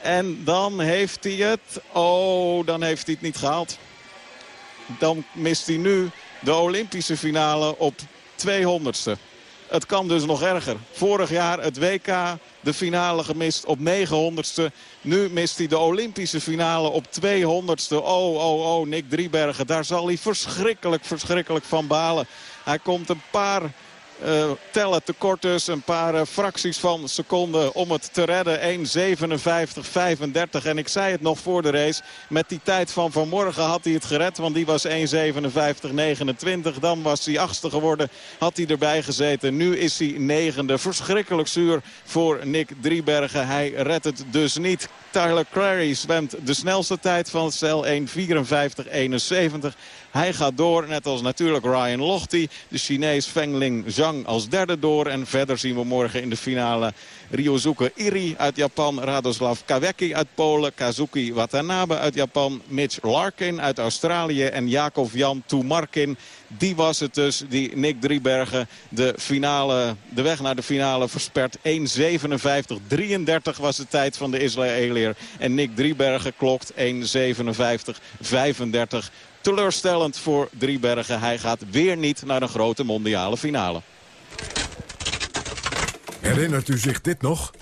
En dan heeft hij het... Oh, dan heeft hij het niet gehaald. Dan mist hij nu de Olympische finale op 200ste. Het kan dus nog erger. Vorig jaar het WK, de finale gemist op 900ste. Nu mist hij de Olympische finale op 200ste. Oh, oh, oh, Nick Driebergen. Daar zal hij verschrikkelijk, verschrikkelijk van balen. Hij komt een paar uh, tellen tekort dus. Een paar uh, fracties van seconden om het te redden. 1.57.35. En ik zei het nog voor de race. Met die tijd van vanmorgen had hij het gered. Want die was 1.57.29. Dan was hij achtste geworden. Had hij erbij gezeten. Nu is hij negende. Verschrikkelijk zuur voor Nick Driebergen. Hij redt het dus niet. Tyler Clary zwemt de snelste tijd van het stel. 1.54.71. Hij gaat door, net als natuurlijk Ryan Lochte. De Chinees Fengling Zhang als derde door. En verder zien we morgen in de finale Ryozuke Iri uit Japan. Radoslav Kawecki uit Polen. Kazuki Watanabe uit Japan. Mitch Larkin uit Australië. En Jakov Jan Tumarkin. Die was het dus, die Nick Driebergen, de, finale, de weg naar de finale verspert. 1.57.33 was de tijd van de Israëliër. En Nick Driebergen klokt 1.57.35 teleurstellend voor Driebergen. Hij gaat weer niet naar een grote mondiale finale. Herinnert u zich dit nog?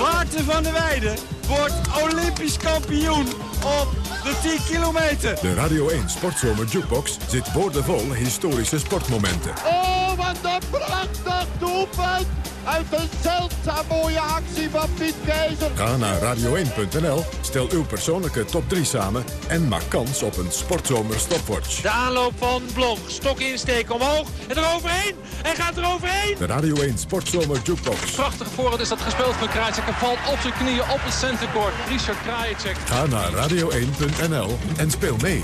Maarten van der Weijden wordt Olympisch kampioen op de 10 kilometer. De Radio 1 Sportzomer Jukebox zit boordevol historische sportmomenten. Oh, wat een prachtig doelpunt! Uit een zeldzaam mooie actie van Piet Keizer. Ga naar radio1.nl, stel uw persoonlijke top 3 samen... en maak kans op een Sportzomer stopwatch. De aanloop van Blok, stok insteken omhoog en eroverheen. Hij gaat eroverheen. De Radio 1 Sportzomer Jukebox. Prachtig voorhand is dat gespeeld van Krajicek. Hij valt op zijn knieën op het Richard Krajicek. Ga naar radio1.nl en speel mee.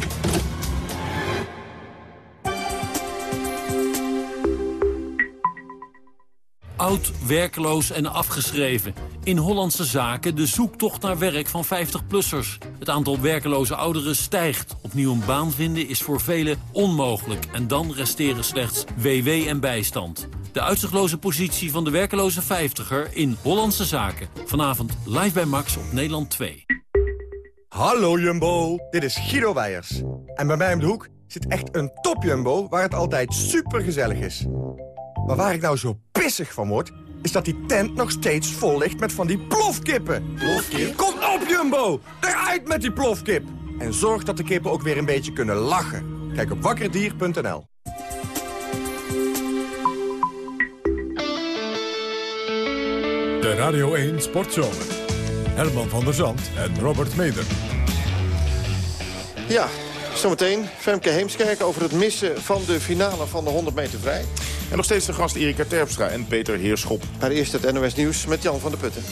Oud, werkloos en afgeschreven. In Hollandse zaken de zoektocht naar werk van 50-plussers. Het aantal werkeloze ouderen stijgt. Opnieuw een baan vinden is voor velen onmogelijk. En dan resteren slechts WW en bijstand. De uitzichtloze positie van de werkeloze 50er in Hollandse zaken. Vanavond live bij Max op Nederland 2. Hallo Jumbo, dit is Guido Weijers. En bij mij om de hoek zit echt een top Jumbo waar het altijd super gezellig is. Maar waar ik nou zo pissig van word, is dat die tent nog steeds vol ligt met van die plofkippen. Plofkip? Kom op Jumbo, eruit met die plofkip. En zorg dat de kippen ook weer een beetje kunnen lachen. Kijk op wakkerdier.nl. De Radio 1 Sportzomer. Herman van der Zand en Robert Meder. Ja, zometeen Femke Heemskerk over het missen van de finale van de 100 meter vrij. En nog steeds de gast Erika Terpstra en Peter Heerschop. Maar eerst het NOS Nieuws met Jan van der Putten.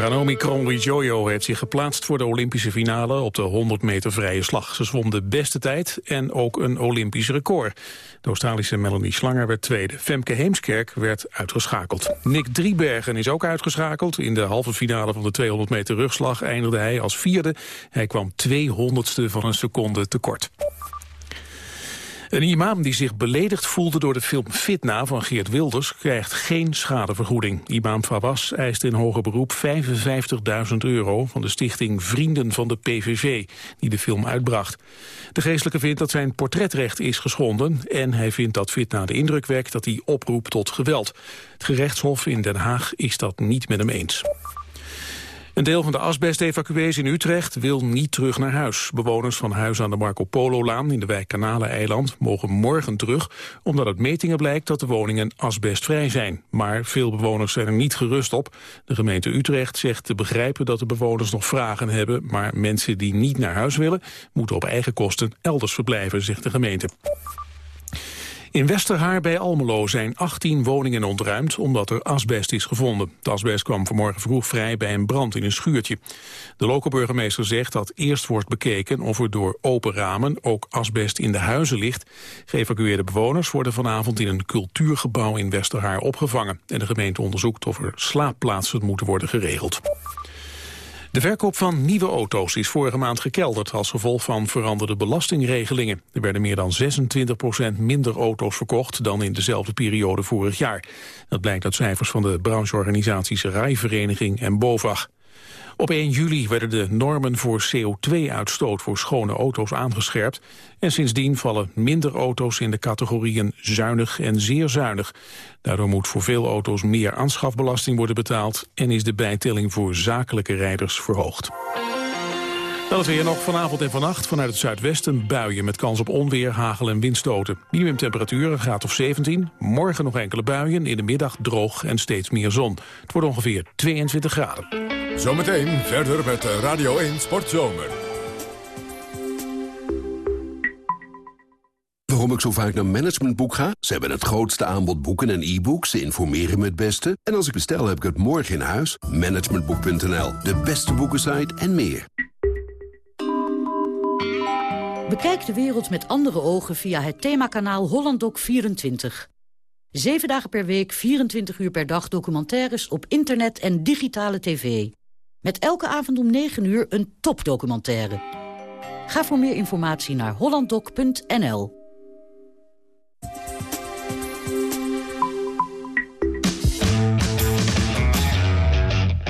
Ranomi Kromowidjojo heeft zich geplaatst voor de Olympische finale op de 100 meter vrije slag. Ze zwom de beste tijd en ook een Olympisch record. De Australische Melanie Slanger werd tweede. Femke Heemskerk werd uitgeschakeld. Nick Driebergen is ook uitgeschakeld. In de halve finale van de 200 meter rugslag eindigde hij als vierde. Hij kwam 200ste van een seconde tekort. Een imam die zich beledigd voelde door de film Fitna van Geert Wilders krijgt geen schadevergoeding. Imam Fawaz eist in hoger beroep 55.000 euro van de stichting Vrienden van de PVV die de film uitbracht. De geestelijke vindt dat zijn portretrecht is geschonden en hij vindt dat Fitna de indruk wekt dat hij oproept tot geweld. Het gerechtshof in Den Haag is dat niet met hem eens. Een deel van de asbestevacuees in Utrecht wil niet terug naar huis. Bewoners van huis aan de Marco Polo-laan in de wijk Kanaleneiland mogen morgen terug, omdat uit metingen blijkt dat de woningen asbestvrij zijn. Maar veel bewoners zijn er niet gerust op. De gemeente Utrecht zegt te begrijpen dat de bewoners nog vragen hebben, maar mensen die niet naar huis willen, moeten op eigen kosten elders verblijven, zegt de gemeente. In Westerhaar bij Almelo zijn 18 woningen ontruimd omdat er asbest is gevonden. De asbest kwam vanmorgen vroeg vrij bij een brand in een schuurtje. De lokale burgemeester zegt dat eerst wordt bekeken of er door open ramen ook asbest in de huizen ligt. Geëvacueerde bewoners worden vanavond in een cultuurgebouw in Westerhaar opgevangen. En de gemeente onderzoekt of er slaapplaatsen moeten worden geregeld. De verkoop van nieuwe auto's is vorige maand gekelderd als gevolg van veranderde belastingregelingen. Er werden meer dan 26% minder auto's verkocht dan in dezelfde periode vorig jaar. Dat blijkt uit cijfers van de brancheorganisaties Rijvereniging en BOVAG. Op 1 juli werden de normen voor CO2-uitstoot voor schone auto's aangescherpt. En sindsdien vallen minder auto's in de categorieën zuinig en zeer zuinig. Daardoor moet voor veel auto's meer aanschafbelasting worden betaald... en is de bijtelling voor zakelijke rijders verhoogd. Dan is weer nog vanavond en vannacht vanuit het zuidwesten buien met kans op onweer, hagel en windstoten. Minimumtemperaturen gaat of 17. Morgen nog enkele buien, in de middag droog en steeds meer zon. Het wordt ongeveer 22 graden. Zometeen verder met Radio 1 Sportzomer. Waarom ik zo vaak naar Managementboek ga? Ze hebben het grootste aanbod boeken en e-books. Ze informeren me het beste. En als ik bestel, heb ik het morgen in huis. Managementboek.nl, de beste boekensite en meer. Bekijk de wereld met andere ogen via het themakanaal HollandDoc24. Zeven dagen per week, 24 uur per dag documentaires op internet en digitale tv. Met elke avond om 9 uur een topdocumentaire. Ga voor meer informatie naar hollanddoc.nl.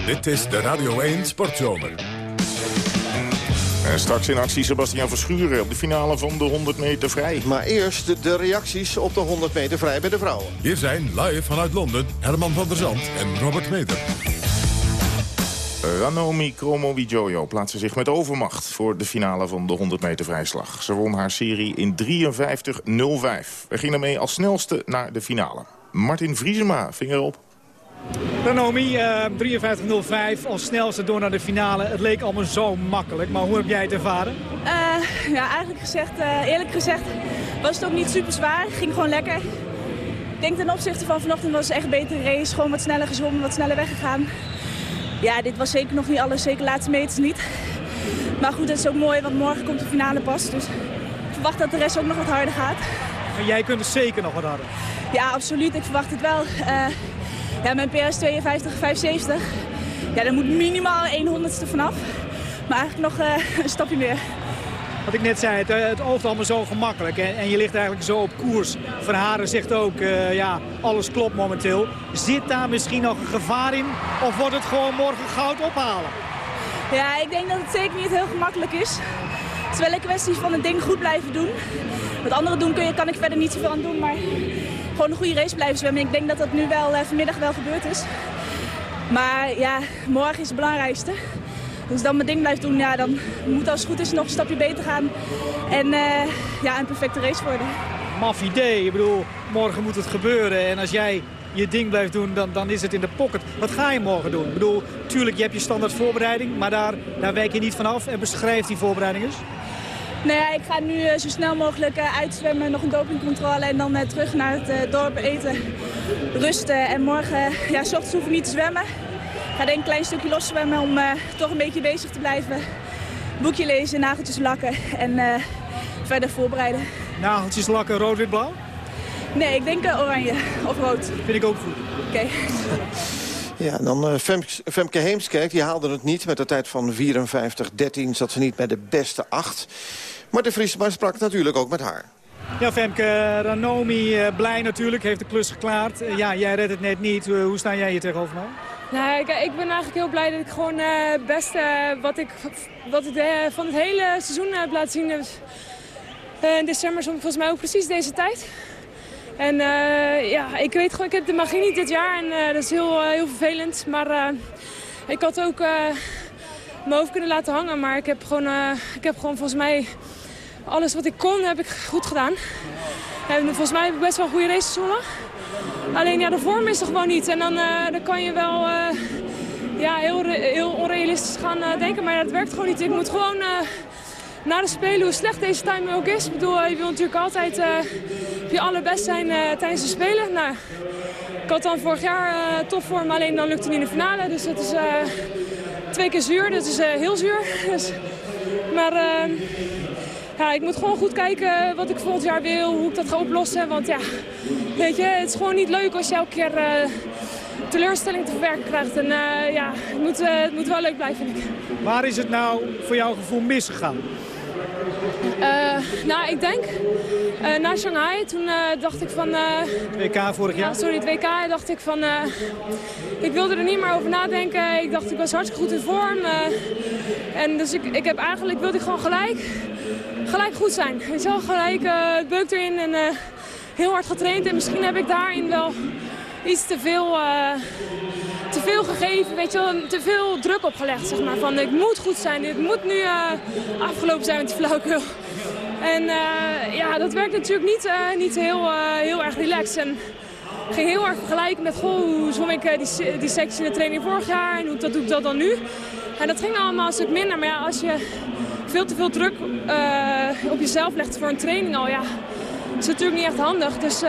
Dit is de Radio 1 Sportzomer. En straks in actie Sebastian Verschuren op de finale van de 100 meter vrij. Maar eerst de, de reacties op de 100 meter vrij bij de vrouwen. Hier zijn live vanuit Londen Herman van der Zand en Robert Meter. Ranomi Kromowidjojo plaatste zich met overmacht voor de finale van de 100 meter vrijslag. Ze won haar serie in 53.05. We gingen mee als snelste naar de finale. Martin Vriesema ving erop. Ranomi, uh, 53.05 als snelste door naar de finale. Het leek allemaal zo makkelijk, maar hoe heb jij het ervaren? Uh, ja, eigenlijk gezegd, uh, eerlijk gezegd was het ook niet super zwaar. ging gewoon lekker. Ik denk ten opzichte van vanochtend was het echt een betere race. Gewoon wat sneller gezwommen, wat sneller weggegaan. Ja, dit was zeker nog niet alles, zeker de laatste meters niet. Maar goed, het is ook mooi, want morgen komt de finale pas. Dus ik verwacht dat de rest ook nog wat harder gaat. Maar jij kunt het zeker nog wat harder? Ja, absoluut. Ik verwacht het wel. Uh, ja, mijn PS 52, 75. Ja, daar moet minimaal 1 honderdste vanaf. Maar eigenlijk nog uh, een stapje meer. Wat ik net zei, het, het oogt allemaal zo gemakkelijk. En, je ligt eigenlijk zo op koers. Verharen zegt ook, uh, ja, alles klopt momenteel. Zit daar misschien nog een gevaar in? Of wordt het gewoon morgen goud ophalen? Ja, ik denk dat het zeker niet heel gemakkelijk is. Het is wel een kwestie van het ding goed blijven doen. Wat anderen doen kun je, kan ik verder niet zoveel aan doen. Maar gewoon een goede race blijven zwemmen. Ik denk dat dat nu wel uh, vanmiddag wel gebeurd is. Maar ja, morgen is het belangrijkste. Dus dan mijn ding blijft doen, ja, dan moet als het goed is nog een stapje beter gaan. En uh, ja, een perfecte race worden. Maf idee. Ik bedoel, morgen moet het gebeuren. En als jij je ding blijft doen, dan, dan is het in de pocket. Wat ga je morgen doen? Ik bedoel, tuurlijk, je hebt je standaard voorbereiding. Maar daar, daar wijk je niet vanaf. En beschrijf die voorbereiding eens. Nou ja, ik ga nu uh, zo snel mogelijk uh, uitzwemmen, nog een dopingcontrole en dan uh, terug naar het dorp eten, rusten. En morgen, ja, s ochtends hoef ik niet te zwemmen. Ik ga denk een klein stukje los zwemmen om toch een beetje bezig te blijven. Boekje lezen, nageltjes lakken en verder voorbereiden. Nageltjes lakken, rood, wit, blauw? Nee, ik denk oranje of rood. Vind ik ook goed. Oké. Okay. Ja, dan uh, Femke, Femke Heemskerk, die haalde het niet. Met de tijd van 54-13 zat ze niet bij de beste acht. Maar de Vriesman sprak natuurlijk ook met haar. Ja, Femke, Ranomi blij natuurlijk, heeft de klus geklaard. Ja, jij redt het net niet. hoe sta jij hier tegenover mij? Nou, ik, ik, ben eigenlijk heel blij dat ik gewoon het beste wat ik wat het, van het hele seizoen heb laten zien. Dus, in december volgens mij ook precies deze tijd. En ja, ik weet gewoon, ik heb de magie niet dit jaar en dat is heel, heel vervelend. Maar ik had ook mijn hoofd kunnen laten hangen, maar ik heb, gewoon, ik heb gewoon volgens mij alles wat ik kon, heb ik goed gedaan. En volgens mij heb ik best wel een goede race gewonnen. Alleen ja, de vorm is er gewoon niet. En dan, dan kan je wel ja, heel, heel onrealistisch gaan denken, maar dat werkt gewoon niet. Ik moet gewoon na de Spelen, hoe slecht deze timing ook is. Ik bedoel, je wil natuurlijk altijd je allerbest zijn tijdens de Spelen. Nou, ik had dan vorig jaar uh, topvorm, alleen dan lukte het niet in de finale. Dus dat is twee keer zuur, dat is heel zuur. Dus, maar ja, ik moet gewoon goed kijken wat ik volgend jaar wil, hoe ik dat ga oplossen. Want ja, weet je, het is gewoon niet leuk als je elke keer teleurstelling te verwerken krijgt. En ja, het moet, het moet wel leuk blijven, vind ik. Waar is het nou voor jouw gevoel misgegaan? Uh, nou, ik denk uh, na Shanghai, toen uh, dacht ik van... het WK vorig jaar? Ja, sorry, het WK dacht ik van... ik wilde er niet meer over nadenken. Ik dacht, ik was hartstikke goed in vorm. en dus ik, ik heb eigenlijk, wilde ik gewoon gelijk, gelijk goed zijn. Weet je wel, gelijk het beuk erin en heel hard getraind. En misschien heb ik daarin wel iets te veel te veel gegeven, weet je wel, te veel druk opgelegd, zeg maar. Van, ik moet goed zijn, dit moet nu uh, afgelopen zijn met die flauwekul. En uh, ja, dat werkt natuurlijk niet, niet heel, heel erg relaxed. En ging heel erg vergelijken met, goh, hoe zwom ik die, die sectie in de training vorig jaar en hoe dat doe ik dat dan nu. En dat ging allemaal een stuk minder, maar ja, als je veel te veel druk op jezelf legt voor een training al, ja, is natuurlijk niet echt handig. Dus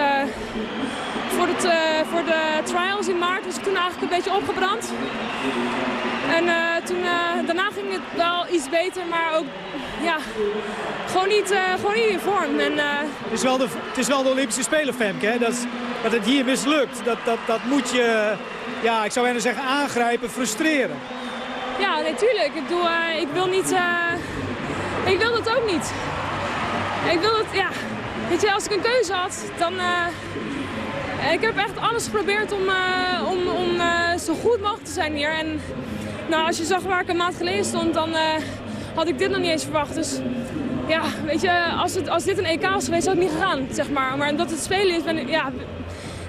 voor, het, uh, voor de trials in maart was ik toen eigenlijk een beetje opgebrand. En uh, toen, daarna ging het wel iets beter, maar ook ja, gewoon, niet, gewoon niet in vorm. En, het, is wel de, het is wel de Olympische Spelen, Femke. Hè? Dat, is, dat het hier mislukt, dat, dat, dat moet je, ja, ik zou bijna zeggen, aangrijpen, frustreren. Ja, natuurlijk. ik, bedoel, ik wil niet... ik wil dat ook niet. Ik wil het, ja... Weet je, als ik een keuze had, dan... Ik heb echt alles geprobeerd om, uh, om, om uh, zo goed mogelijk te zijn hier. En nou, als je zag waar ik een maand geleden stond, dan had ik dit nog niet eens verwacht. Dus ja, weet je, als, het, als dit een EK was geweest, had het niet gegaan, zeg maar. Maar omdat het spelen is, ben ik, ja,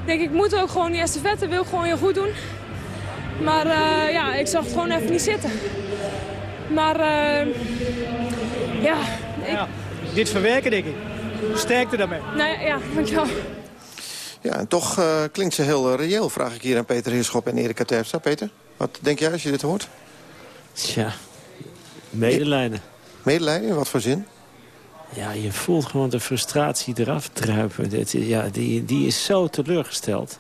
denk ik, moet ook gewoon die vetten, wil ik gewoon heel goed doen. Maar ja, ik zag het gewoon even niet zitten. Maar ja, ik... ja, Dit verwerken, denk ik. Sterkte daarmee. Nou ja, dankjewel. Ja, en toch uh, klinkt ze heel uh, reëel, vraag ik hier aan Peter Heerschop en Erika Terpstra. Peter, wat denk jij als je dit hoort? Tja, medelijden. Medelijden? In wat voor zin? Ja, je voelt gewoon de frustratie eraf druipen. Dat, ja, die, die is zo teleurgesteld.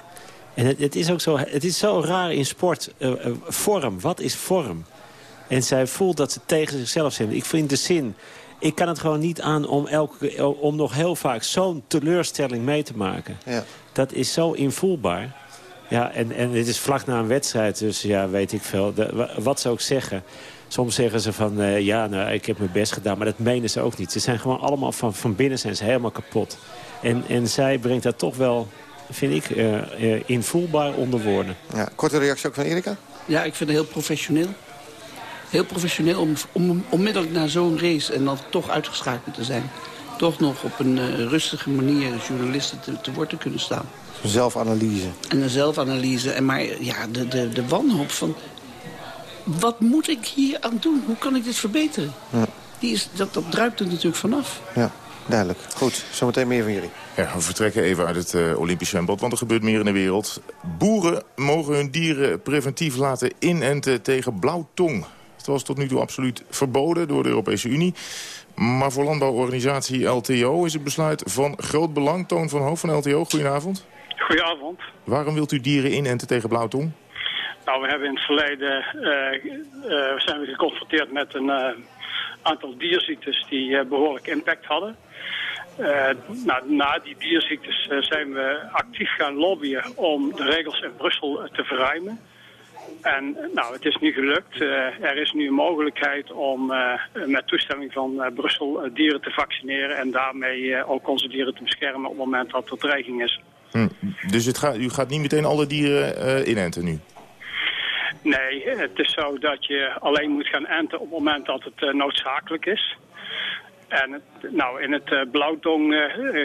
En het, het, is ook zo, het is zo raar in sport. Uh, vorm, wat is vorm? En zij voelt dat ze tegen zichzelf zijn. Ik vind de zin ik kan het gewoon niet aan om, elke, om nog heel vaak zo'n teleurstelling mee te maken. Ja. Dat is zo invoelbaar. Ja, en, en het is vlak na een wedstrijd, dus ja, weet ik veel. wat ze ook zeggen. Soms zeggen ze van, uh, ja, nou, ik heb mijn best gedaan. Maar dat menen ze ook niet. Ze zijn gewoon allemaal van, van binnen zijn ze helemaal kapot. En, en zij brengt dat toch wel, vind ik, uh, uh, invoelbaar onder woorden. Ja, korte reactie ook van Erika? Ja, ik vind het heel professioneel heel professioneel om, om onmiddellijk na zo'n race... en dan toch uitgeschakeld te zijn. Toch nog op een uh, rustige manier journalisten te, te woord te kunnen staan. Een zelfanalyse. En een zelfanalyse. En maar ja, de, de, de wanhoop van... Wat moet ik hier aan doen? Hoe kan ik dit verbeteren? Ja. Die is, dat, dat druipt er natuurlijk vanaf. Ja, duidelijk. Goed, zometeen meer van jullie. Ja, we vertrekken even uit het uh, Olympisch zwembad, want er gebeurt meer in de wereld. Boeren mogen hun dieren preventief laten inenten tegen blauwtong was tot nu toe absoluut verboden door de Europese Unie. Maar voor landbouworganisatie LTO is het besluit van groot belang. Toon van Hoofd van LTO, goedenavond. Goedenavond. Waarom wilt u dieren inenten tegen blauwtong? Nou, we hebben in het verleden uh, uh, zijn we geconfronteerd met een uh, aantal dierziektes die behoorlijk impact hadden. Nou, na die dierziektes zijn we actief gaan lobbyen om de regels in Brussel te verruimen. En nou, het is nu gelukt. Uh, er is nu een mogelijkheid om uh, met toestemming van uh, Brussel dieren te vaccineren... en daarmee ook onze dieren te beschermen op het moment dat er dreiging is. Hm. Dus het gaat, u gaat niet meteen alle dieren inenten nu? Nee, het is zo dat je alleen moet gaan enten op het moment dat het noodzakelijk is. En nou, in het uh, blauwtong uh,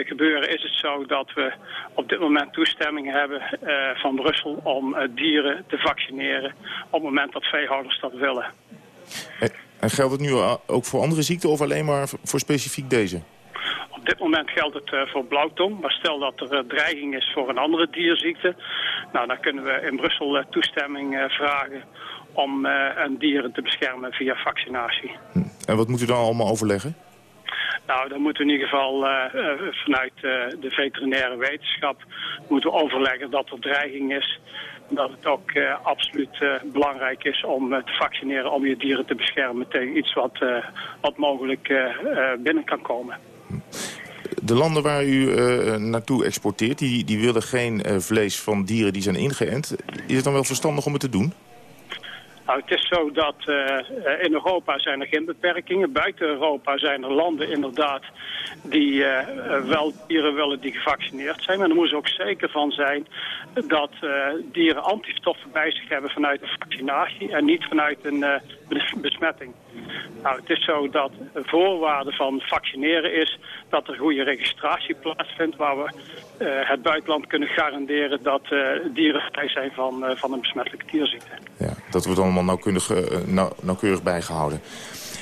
gebeuren is het zo dat we op dit moment toestemming hebben uh, van Brussel om dieren te vaccineren op het moment dat veehouders dat willen. En geldt het nu ook voor andere ziekten of alleen maar voor specifiek deze? Op dit moment geldt het voor blauwtong, maar stel dat er dreiging is voor een andere dierziekte, nou, dan kunnen we in Brussel toestemming vragen om een dieren te beschermen via vaccinatie. Hm. En wat moet u dan allemaal overleggen? Nou, dan moeten we in ieder geval uh, vanuit uh, de veterinaire wetenschap moeten overleggen dat er dreiging is. Dat het ook absoluut belangrijk is om te vaccineren om je dieren te beschermen tegen iets wat, wat mogelijk binnen kan komen. De landen waar u naartoe exporteert, die, die willen geen vlees van dieren die zijn ingeënt. Is het dan wel verstandig om het te doen? Nou, het is zo dat uh, in Europa zijn er geen beperkingen. Buiten Europa zijn er landen inderdaad die uh, wel dieren willen die gevaccineerd zijn. Maar er moet ook zeker van zijn dat dieren antistoffen bij zich hebben vanuit de vaccinatie en niet vanuit een besmetting. Nou, het is zo dat een voorwaarde van vaccineren is dat er goede registratie plaatsvindt waar we het buitenland kunnen garanderen dat dieren vrij zijn van, van een besmettelijke dierziekte. Ja, dat wordt allemaal nauwkeurig, nauw, nauwkeurig bijgehouden.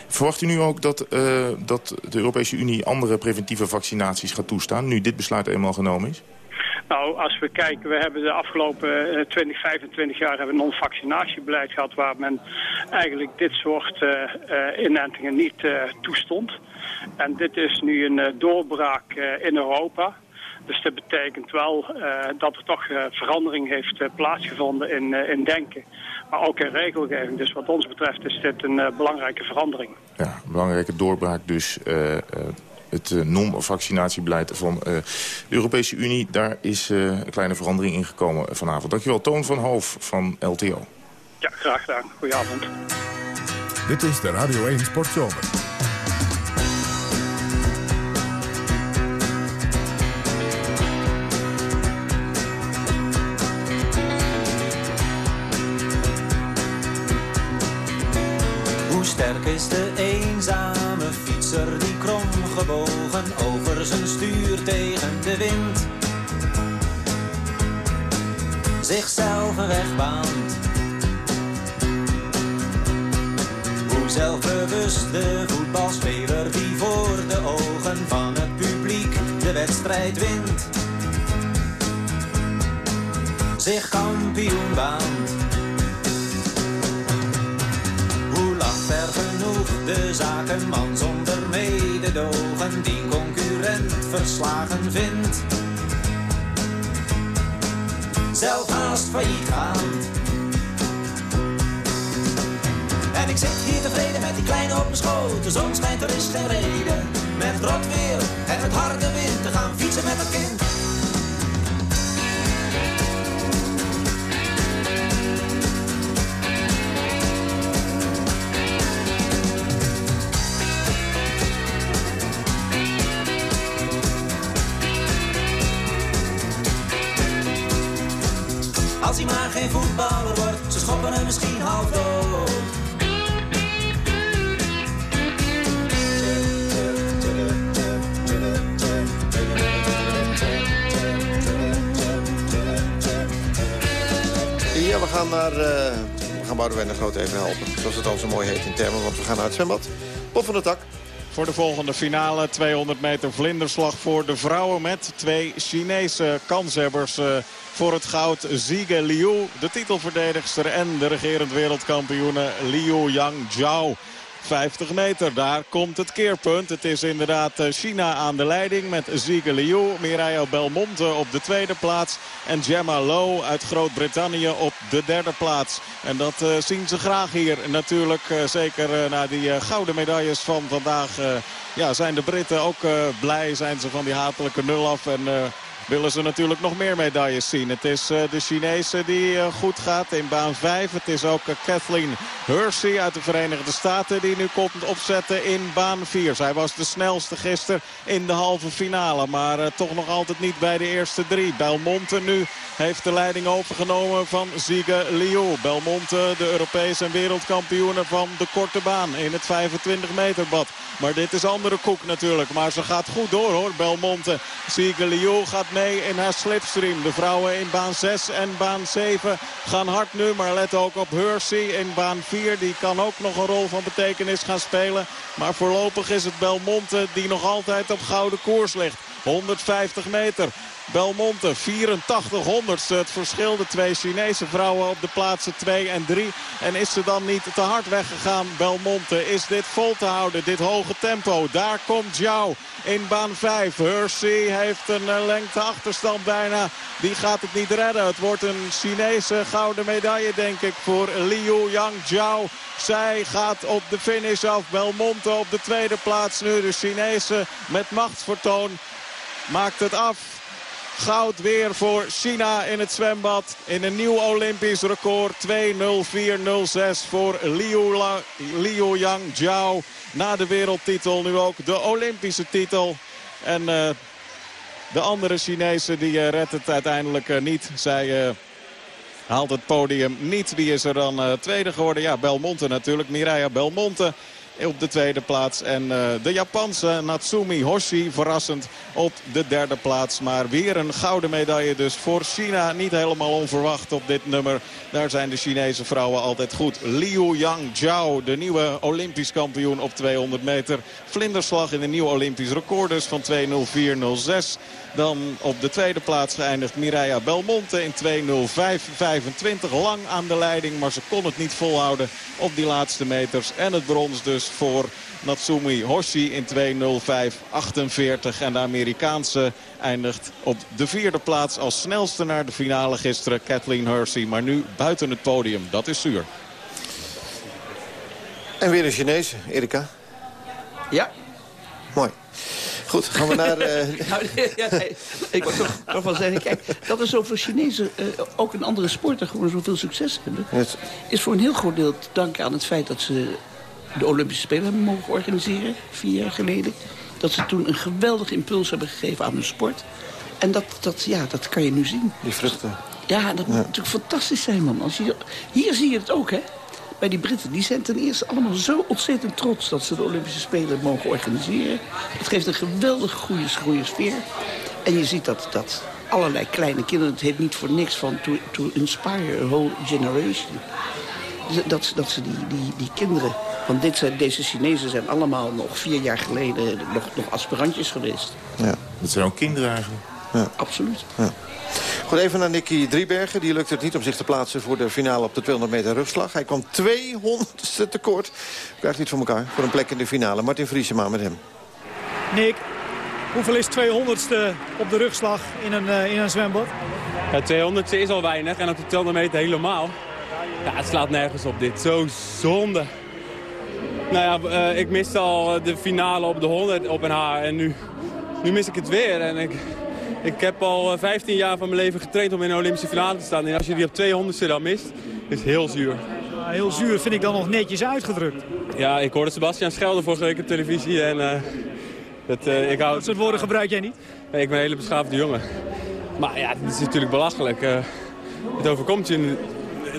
Verwacht u nu ook dat, dat de Europese Unie andere preventieve vaccinaties gaat toestaan... nu dit besluit eenmaal genomen is? Nou, als we kijken, we hebben de afgelopen 20, 25 jaar hebben een non-vaccinatiebeleid gehad... waar men eigenlijk dit soort uh, uh, inentingen niet toestond. En dit is nu een doorbraak in Europa... Dus dat betekent wel dat er toch verandering heeft plaatsgevonden in, in denken. Maar ook in regelgeving. Dus wat ons betreft is dit een belangrijke verandering. Ja, belangrijke doorbraak dus het non-vaccinatiebeleid van de Europese Unie. Daar is een kleine verandering in gekomen vanavond. Dankjewel, Toon van Hoof van LTO. Ja, graag gedaan. Goedenavond. Dit is de Radio 1 Sportzomer. sterk is de eenzame fietser die kromgebogen over zijn stuur tegen de wind zichzelf een weg baant. Hoe zelfbewust de voetbalspeler die voor de ogen van het publiek de wedstrijd wint. Zich kampioen baant. de zakenman zonder mededogen verslagen vindt. Zelf haast failliet gaan. En ik zit hier tevreden met die kleine op mijn schoot. De zon schijnt, er is geen reden. Met rot weer en met harde wind te gaan fietsen met het kind. Geen voetballer wordt, ze schoppen hem misschien half dood. Ja, we gaan naar... Uh, we gaan Boudewijn de Groot even helpen. Zoals het dan zo mooi heet in termen, want we gaan naar het zwembad. Bob van de Tak. Voor de volgende finale 200 meter vlinderslag voor de vrouwen met twee Chinese kanshebbers... Voor het goud Ziege Liu, de titelverdedigster en de regerend wereldkampioene Liu Yang Zhao. 50 meter, daar komt het keerpunt. Het is inderdaad eh, China aan de leiding met Ziege Liu, Mireille Belmonte op de tweede plaats en Gemma Low uit Groot-Brittannië op de derde plaats. En dat uh, zien ze graag hier. Natuurlijk uh, zeker na die gouden medailles van vandaag ja, zijn de Britten ook blij. Zijn ze van die hatelijke nul af en willen ze natuurlijk nog meer medailles zien. Het is uh, de Chinese die uh, goed gaat in baan 5. Het is ook uh, Kathleen Hersey uit de Verenigde Staten die nu komt opzetten in baan 4. Zij was de snelste gisteren in de halve finale. Maar toch nog altijd niet bij de eerste drie. Belmonte nu heeft de leiding overgenomen van Ziege Liu. Belmonte, de Europese en wereldkampioene van de korte baan in het 25 meter bad. Maar dit is andere koek natuurlijk. Maar ze gaat goed door hoor, Belmonte. Ziege Liu gaat in haar slipstream. De vrouwen in baan 6 en baan 7 gaan hard nu. Maar let ook op Hersey in baan 4. Die kan ook nog een rol van betekenis gaan spelen. Maar voorlopig is het Belmonte die nog altijd op gouden koers ligt. 150 meter. Belmonte 84 honderdste het verschil. De twee Chinese vrouwen op de plaatsen 2 en 3. En is ze dan niet te hard weggegaan, Belmonte? Is dit vol te houden, dit hoge tempo? Daar komt Zhao in baan 5. Hersey heeft een eh, lengte achterstand bijna. Die gaat het niet redden. Het wordt een Chinese gouden medaille, denk ik, voor Liu Yang Zhao. Zij gaat op de finish af. Belmonte op de tweede plaats nu. De Chinese met machtsvertoon maakt het af. Goud weer voor China in het zwembad. In een nieuw Olympisch record. 2.04.06 voor Liu, Liu Yang Jiao. Na de wereldtitel nu ook de Olympische titel. En uh, de andere Chinezen die uh, redt het uiteindelijk uh, niet. Zij haalt het podium niet. Wie is er dan tweede geworden? Ja, Belmonte natuurlijk. Mireia Belmonte op de tweede plaats. En uh, de Japanse Natsumi Hoshi verrassend op de derde plaats. Maar weer een gouden medaille dus voor China. Niet helemaal onverwacht op dit nummer. Daar zijn de Chinese vrouwen altijd goed. Liu Yang Jiao, de nieuwe Olympisch kampioen op 200 meter. Vlinderslag in een nieuw Olympisch record dus van 2.04.06. Dan op de tweede plaats geëindigd Mireia Belmonte in 2.05.25. Lang aan de leiding, maar ze kon het niet volhouden op die laatste meters. En het brons dus voor Natsumi Hoshi in 2.05.48. En de Amerikaanse eindigt op de vierde plaats als snelste naar de finale gisteren. Kathleen Hersey, maar nu buiten het podium. Dat is zuur. En weer een Chinees, Erika. Ja. Mooi. Goed, gaan we naar... Uh... nou, ja, nee, ik wil toch nog wel zeggen, kijk, dat er zoveel Chinezen uh, ook in andere sporten gewoon zoveel succes hebben... Yes. is voor een heel groot deel te danken aan het feit dat ze de Olympische Spelen hebben mogen organiseren, vier jaar geleden. Dat ze toen een geweldige impuls hebben gegeven aan de sport. En dat, dat, ja, dat kan je nu zien. Die vruchten. Ja, dat moet natuurlijk fantastisch zijn, man. Als je, hier zie je het ook, hè bij die Britten. Die zijn ten eerste allemaal zo ontzettend trots dat ze de Olympische Spelen mogen organiseren. Het geeft een geweldig goede, goede sfeer. En je ziet dat, dat allerlei kleine kinderen, het heet niet voor niks van to, to inspire a whole generation. Dat, dat ze die, die, die kinderen, want dit zijn, deze Chinezen zijn allemaal nog vier jaar geleden nog, nog aspirantjes geweest. Ja. Dat zijn ook kinderen eigenlijk. Ja. Absoluut. Ja. Goed, even naar Nicky Driebergen. Die lukt het niet om zich te plaatsen voor de finale op de 200 meter rugslag. Hij kwam 200ste tekort. Krijgt niet voor elkaar voor een plek in de finale. Martin Vriesema met hem. Nick, hoeveel is 200ste op de rugslag in een, uh, in een zwembad? Ja, 200ste is al weinig en op de 200 meter helemaal. Ja, het slaat nergens op dit. Zo zonde. Nou ja, uh, ik miste al de finale op de 100 op een haar en nu, nu mis ik het weer. En ik, ik heb al 15 jaar van mijn leven getraind om in een Olympische finale te staan. En als je die op 200ste dan mist, is het heel zuur. Ja, heel zuur vind ik dan nog netjes uitgedrukt. Ja, ik hoorde Sebastian schelden vorige week op televisie. En, uh, dat, uh, ik hou... Dat soort woorden gebruik jij niet? Nee, ik ben een hele beschaafde jongen. Maar ja, het is natuurlijk belachelijk. Uh, het overkomt je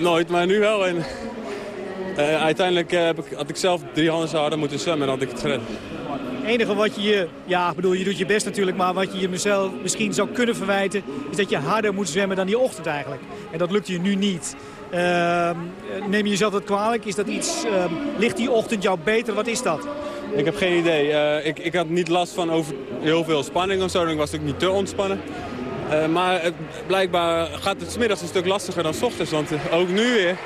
nooit, maar nu wel. En, uiteindelijk heb ik, had ik zelf drie handen zouden moeten zwemmen en had ik het gered. Enige wat je je, ja, bedoel, je doet je best natuurlijk, maar wat je je mezelf misschien zou kunnen verwijten, is dat je harder moet zwemmen dan die ochtend eigenlijk. En dat lukt je nu niet. Uh, neem je jezelf dat kwalijk? Is dat iets, uh, ligt die ochtend jou beter? Wat is dat? Ik heb geen idee. Uh, ik, ik had niet last van over heel veel spanning of zo. Ik was ook niet te ontspannen. Uh, maar blijkbaar gaat het smiddags een stuk lastiger dan s ochtends. Want ook nu weer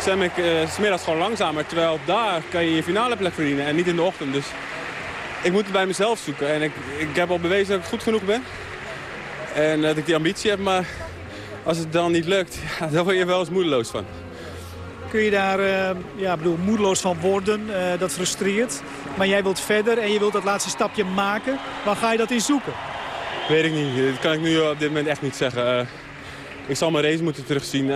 zwem ik uh, smiddags gewoon langzamer. Terwijl daar kan je je finale plek verdienen en niet in de ochtend. Dus ik moet het bij mezelf zoeken. En ik, ik heb al bewezen dat ik goed genoeg ben. En dat ik die ambitie heb, maar als het dan niet lukt, ja, dan word je wel eens moedeloos van. Kun je daar uh, ja, bedoel, moedeloos van worden? Uh, dat frustreert. Maar jij wilt verder en je wilt dat laatste stapje maken. Waar ga je dat in zoeken? Weet ik niet. Dat kan ik nu op dit moment echt niet zeggen. Uh, ik zal mijn race moeten terugzien.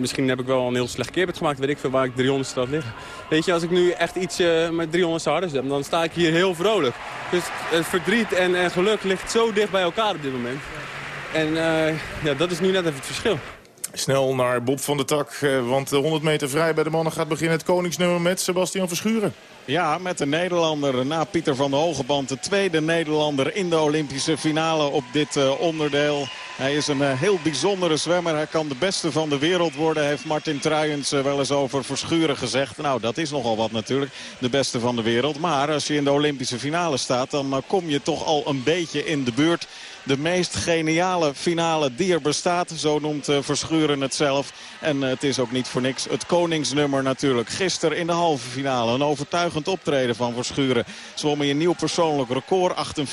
misschien heb ik wel een heel slecht keerbed gemaakt. Weet ik veel waar ik 300 staat liggen. Weet je, als ik nu echt iets met 300 harders heb, dan sta ik hier heel vrolijk. Dus het verdriet en, en geluk ligt zo dicht bij elkaar op dit moment. En ja, dat is nu net even het verschil. Snel naar Bob van der Tak, want de 100 meter vrij bij de mannen gaat beginnen. Het koningsnummer met Sebastian Verschuren. Ja, met de Nederlander na Pieter van der Hogeband. De tweede Nederlander in de Olympische finale op dit onderdeel. Hij is een uh, heel bijzondere zwemmer. Hij kan de beste van de wereld worden, heeft Martin Truijens uh, wel eens over Verschuren gezegd. Nou, dat is nogal wat natuurlijk, de beste van de wereld. Maar als je in de Olympische finale staat, dan kom je toch al een beetje in de buurt de meest geniale finale die er bestaat. Zo noemt uh, Verschuren het zelf. En uh, het is ook niet voor niks het koningsnummer natuurlijk. Gisteren in de halve finale een overtuigend optreden van Verschuren. Zwom hij een nieuw persoonlijk record. 48-13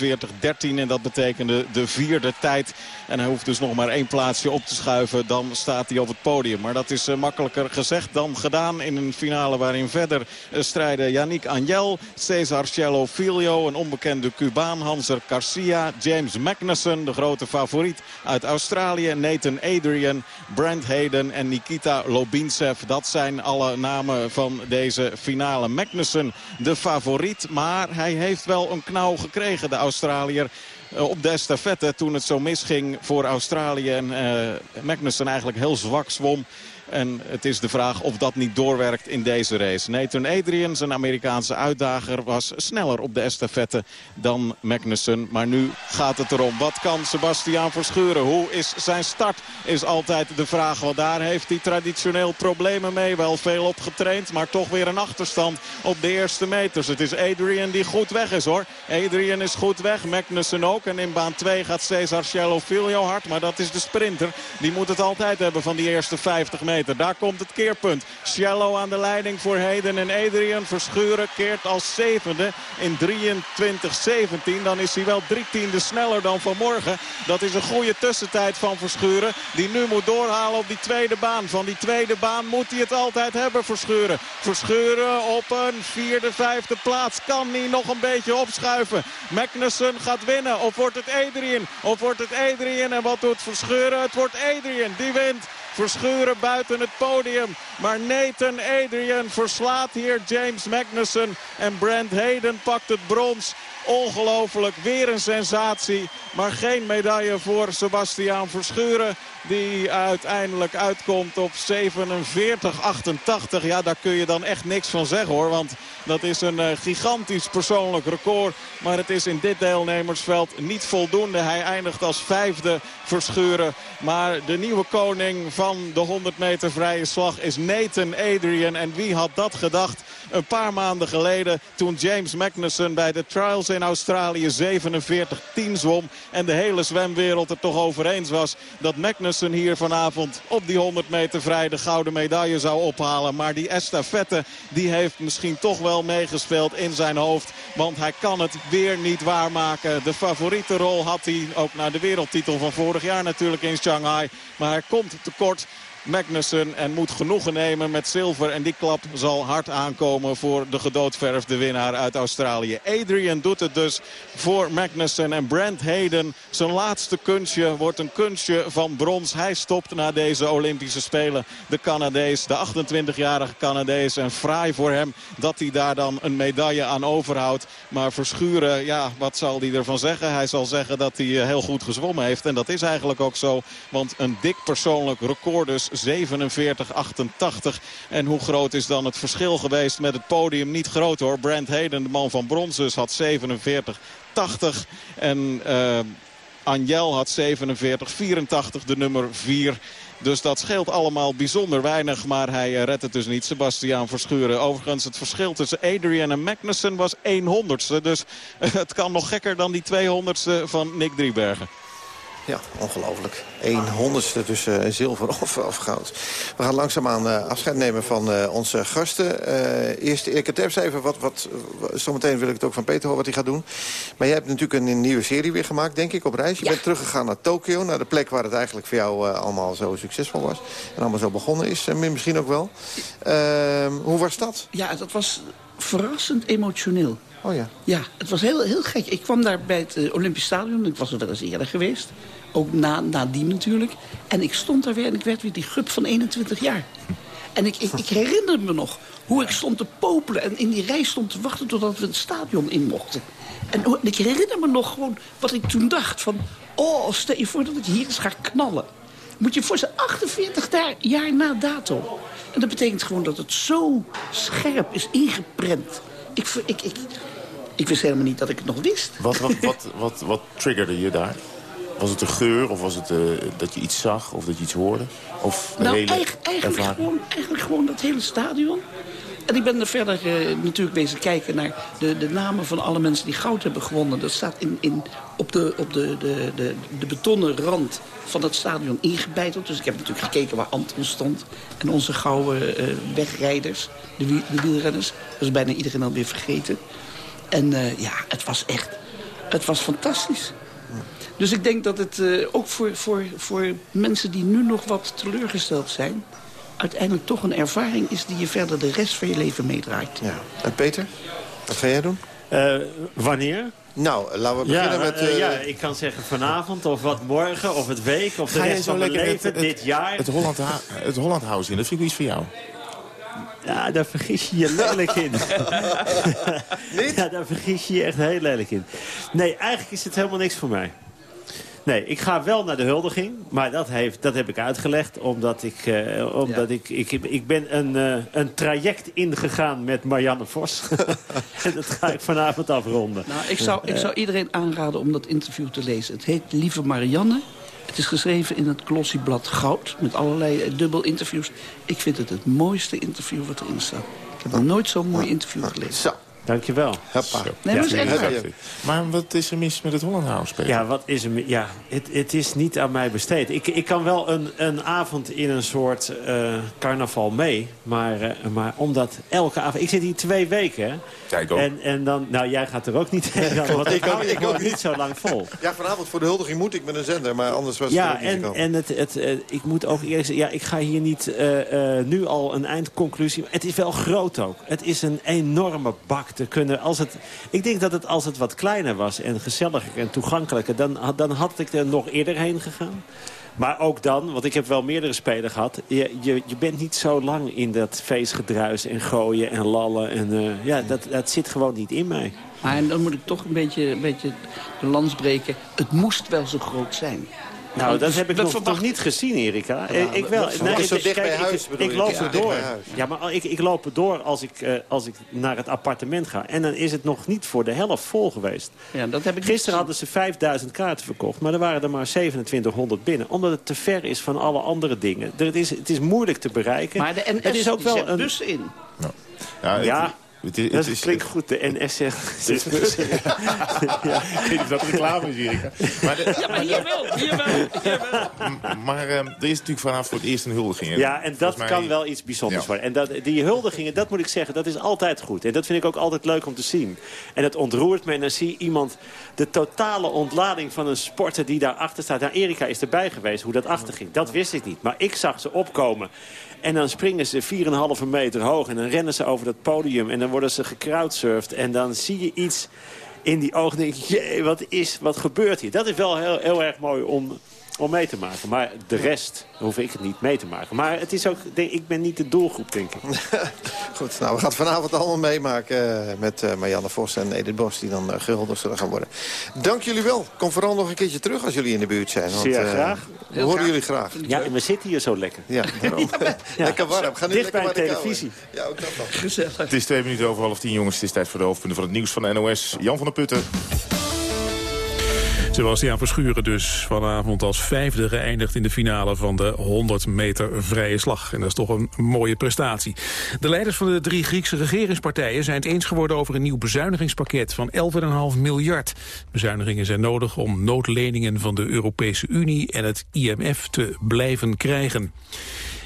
en dat betekende de vierde tijd. En hij hoeft dus nog maar één plaatsje op te schuiven. Dan staat hij op het podium. Maar dat is makkelijker gezegd dan gedaan in een finale waarin verder strijden Yannick Angel, Cesar Cielo Filio, een onbekende Cubaan, Hanser Garcia, James De grote favoriet uit Australië, Nathan Adrian, Brent Hayden en Nikita Lobintsev. Dat zijn alle namen van deze finale. Magnussen de favoriet, maar hij heeft wel een knauw gekregen, de Australiër op de estafette toen het zo misging voor Australië. En uh, Magnussen eigenlijk heel zwak zwom. En het is de vraag of dat niet doorwerkt in deze race. Nathan Adrian, zijn Amerikaanse uitdager, was sneller op de estafette dan Magnussen. Maar nu gaat het erom. Wat kan Sebastiaan Verschuren? Hoe is zijn start? Is altijd de vraag. Want daar heeft hij traditioneel problemen mee. Wel veel op getraind, maar toch weer een achterstand op de eerste meters. Het is Adrian die goed weg is hoor. Adrian is goed weg, Magnussen ook. En in baan 2 gaat Cesar Cielo hard. Maar dat is de sprinter. Die moet het altijd hebben van die eerste 50 meter. Daar komt het keerpunt. Shallow aan de leiding voor Heden en Adrian. Verschuren keert als zevende in 23-17. Dan is hij wel drie tiende sneller dan vanmorgen. Dat is een goede tussentijd van Verschuren. Die nu moet doorhalen op die tweede baan. Van die tweede baan moet hij het altijd hebben, Verschuren. Verschuren op een vierde, vijfde plaats. Kan hij nog een beetje opschuiven. Magnussen gaat winnen. Of wordt het Adrian? Of wordt het Adrian? En wat doet Verschuren? Het wordt Adrian. Die wint. Verschuren buiten het podium. Maar Nathan Adrian verslaat hier James Magnussen. En Brent Hayden pakt het brons. Ongelooflijk, weer een sensatie. Maar geen medaille voor Sebastiaan Verschuren. Die uiteindelijk uitkomt op 47-88. Ja, daar kun je dan echt niks van zeggen hoor. Want dat is een uh, gigantisch persoonlijk record. Maar het is in dit deelnemersveld niet voldoende. Hij eindigt als vijfde Verschuren. Maar de nieuwe koning van de 100 meter vrije slag is Nathan Adrian. En wie had dat gedacht een paar maanden geleden... toen James Magnussen bij de trials in Australië 47-10 zwom... en de hele zwemwereld er toch over eens was... dat Magnussen hier vanavond op die 100 meter vrij de gouden medaille zou ophalen. Maar die estafette die heeft misschien toch wel meegespeeld in zijn hoofd. Want hij kan het weer niet waarmaken. De favoriete rol had hij ook naar de wereldtitel van vorig jaar natuurlijk in Shanghai. Maar hij komt tekort. Magnussen en moet genoegen nemen met zilver. En die klap zal hard aankomen voor de gedoodverfde winnaar uit Australië. Adrian doet het dus voor Magnussen en Brent Hayden. Zijn laatste kunstje wordt een kunstje van brons. Hij stopt na deze Olympische Spelen. De Canadees, de 28-jarige Canadees. En fraai voor hem dat hij daar dan een medaille aan overhoudt. Maar Verschuren, ja, wat zal hij ervan zeggen? Hij zal zeggen dat hij eh, heel goed gezwommen heeft. En dat is eigenlijk ook zo. Want een dik persoonlijk record dus 47-88. En hoe groot is dan het verschil geweest met het podium? Niet groot hoor. Brent Hayden, de man van brons dus, had 47-80. En uh, Anjel had 47-84, de nummer 4. Dus dat scheelt allemaal bijzonder weinig. Maar hij eh, redt het dus niet. Sebastiaan Verschuren. Overigens het verschil tussen Adrian en Magnussen was 100ste. Dus het kan nog gekker dan die 200ste van Nick Driebergen. Ja, ongelooflijk. 1 honderdste tussen uh, zilver of, of, goud. We gaan langzaamaan uh, afscheid nemen van uh, onze gasten. eerst Erik Terps even, wat, wat, zometeen wil ik het ook van Peter horen wat hij gaat doen. Maar jij hebt natuurlijk een, een, nieuwe serie weer gemaakt, denk ik, op reis. Je bent teruggegaan naar Tokio, naar de plek waar het eigenlijk voor jou allemaal zo succesvol was. En allemaal zo begonnen is, misschien ook wel. Ehm, hoe was dat? Ja, dat was verrassend emotioneel. Oh ja. Ja, het was heel, heel gek. Ik kwam daar bij het Olympisch Stadion. Ik was er wel eens eerder geweest. Ook na, nadien natuurlijk. En ik stond daar weer en ik werd weer die gup van 21 jaar. En ik, ik, ik herinner me nog hoe ik stond te popelen... en in die rij stond te wachten totdat we het stadion in mochten. En ik herinner me nog gewoon wat ik toen dacht. Van, oh, stel je voor dat ik hier eens ga knallen. Moet je voor zijn 48 jaar na dato. En dat betekent gewoon dat het zo scherp is ingeprent. Ik, ik, ik, ik wist helemaal niet dat ik het nog wist. Wat, wat, wat, wat, wat triggerde je daar? Was het de geur of was het uh, dat je iets zag of dat je iets hoorde? Of nou, hele eigenlijk, gewoon, eigenlijk gewoon dat hele stadion. En ik ben er verder uh, natuurlijk bezig kijken naar de, de namen van alle mensen die goud hebben gewonnen. Dat staat in, in, op, de, op de, de, de, de betonnen rand van het stadion ingebeiteld. Dus ik heb natuurlijk gekeken waar Anton stond. En onze gouden uh, wegrijders, de, de wielrenners. Dat is bijna iedereen alweer vergeten. En uh, ja, het was echt... Het was fantastisch. Dus ik denk dat het eh, ook voor, voor, voor mensen die nu nog wat teleurgesteld zijn... uiteindelijk toch een ervaring is die je verder de rest van je leven meedraait. Ja. En Peter, wat ga jij doen? Eh, wanneer? Nou, laten we beginnen ja, met... eh, ja, ik kan zeggen vanavond of wat morgen of het week of de rest zo van mijn leven, het- het- dit jaar. Het Holland, het Holland House in, dat vind ik iets voor jou. Ja, daar vergis je je lelijk in. Ja, daar vergis je je echt heel lelijk in. Nee, eigenlijk is het helemaal niks voor mij. Nee, ik ga wel naar de huldiging. Maar dat, heeft, dat heb ik uitgelegd. Omdat ik, eh, omdat ik, ik, ik ben een, eh, een traject ingegaan met Marianne Vos. en dat ga ik vanavond afronden. Nou, ik zou, ik Eh, zou iedereen aanraden om dat interview te lezen. Het heet Lieve Marianne. Het is geschreven in het Glossieblad Goud. Met allerlei dubbel interviews. Ik vind het het mooiste interview wat erin staat. Ik heb nog nooit zo'n mooi interview gelezen. Zo. Dankjewel. Hoppa. Nee, is echt waar. Maar wat is er mis met het Holland House, Peter? Ja, wat is er? Ja, het, het is niet aan mij besteed. Ik, ik kan wel een, een avond in een soort eh, carnaval mee. Maar, eh, maar omdat elke avond... Ik zit hier twee weken, hè? Ja, ik ook. En, en dan... Nou, jij gaat er ook niet heen. dan, want ik hou ik ook niet zo lang vol. Ja, vanavond voor de huldiging moet ik met een zender, maar anders was het Ja, ook niet en, gekomen. en het, het, eh, ik moet ook eerlijk zeggen... Ja, ik ga hier niet eh, eh, nu al een eindconclusie... Het is wel groot ook. Het is een enorme bak te kunnen... Als het, ik denk dat het als het wat kleiner was en gezelliger en toegankelijker... dan, had- dan had ik er nog eerder heen gegaan. Maar ook dan, want ik heb wel meerdere spelen gehad... je, je, je bent niet zo lang in dat feestgedruis en gooien en lallen. En, eh, ja, dat, dat zit gewoon niet in mij. Maar dan moet ik toch een beetje, een beetje de lans breken. Het moest wel zo groot zijn. Nou, Want dat we- heb ik nog, nog niet gezien, Erika. Ja, ik wel. dat- dat is zo het dicht bij huis, ik, bedoel ik je? loop Ja, er door. Ja, maar ik, ik loop er door als ik, eh, als ik naar het appartement ga. En dan is het nog niet voor de helft vol geweest. Ja, dat heb ik Gisteren hadden ze 5000 kaarten verkocht, maar er waren er maar 2700 binnen. Omdat het te ver is van alle andere dingen. Er- Het is, het is moeilijk te bereiken. Maar de NS het is ook wel een... bussen in. Ja, het is- dat het is- klinkt goed. De NS zegt... ja. Ik weet niet of dat reclame is, Erika. Maar, de- Ja, maar hier wel, hier wel, hier wel. M- maar ehm, er is natuurlijk vanavond voor het eerst een huldiging. Ja, en dat mij- kan wel iets bijzonders Ja. worden. En dat, die huldigingen, dat moet ik zeggen, dat is altijd goed. En dat vind ik ook altijd leuk om te zien. En het ontroert me en dan zie je iemand... de totale ontlading van een sporter die daarachter staat. Nou, Erika is erbij geweest, hoe dat achter ging. Dat wist ik niet. Maar ik zag ze opkomen. En dan springen ze 4,5 meter hoog. En dan rennen ze over dat podium. En dan worden ze gecrowdsurfd. En dan zie je iets in die ogen. denk je, jee, wat, is, wat gebeurt hier? Dat is wel heel, heel erg mooi om, om mee te maken. Maar de rest hoef ik het niet mee te maken. Maar het is ook, denk, ik ben niet de doelgroep, denk ik. Goed, nou, we gaan het vanavond allemaal meemaken eh, met eh, Marianne Vos en Edith Bos... die dan uh, gehuldigd zullen gaan worden. Dank jullie wel. Kom vooral nog een keertje terug als jullie in de buurt zijn. Want, Zeer eh, graag. we horen jullie graag. Ja, en we zitten hier zo lekker. Ja, daarom. lekker warm. Ga nu Dicht lekker bij de televisie. Ja, ook dat dan. Gezellig. Het is twee minuten over half tien, jongens. Het is tijd voor de hoofdpunten van het nieuws van de NOS. Jan van der Putten. Sebastiaan Verschuren dus vanavond als vijfde geëindigd in de finale van de 100 meter vrije slag. En dat is toch een mooie prestatie. De leiders van de drie Griekse regeringspartijen zijn het eens geworden over een nieuw bezuinigingspakket van 11,5 miljard. Bezuinigingen zijn nodig om noodleningen van de Europese Unie en het IMF te blijven krijgen.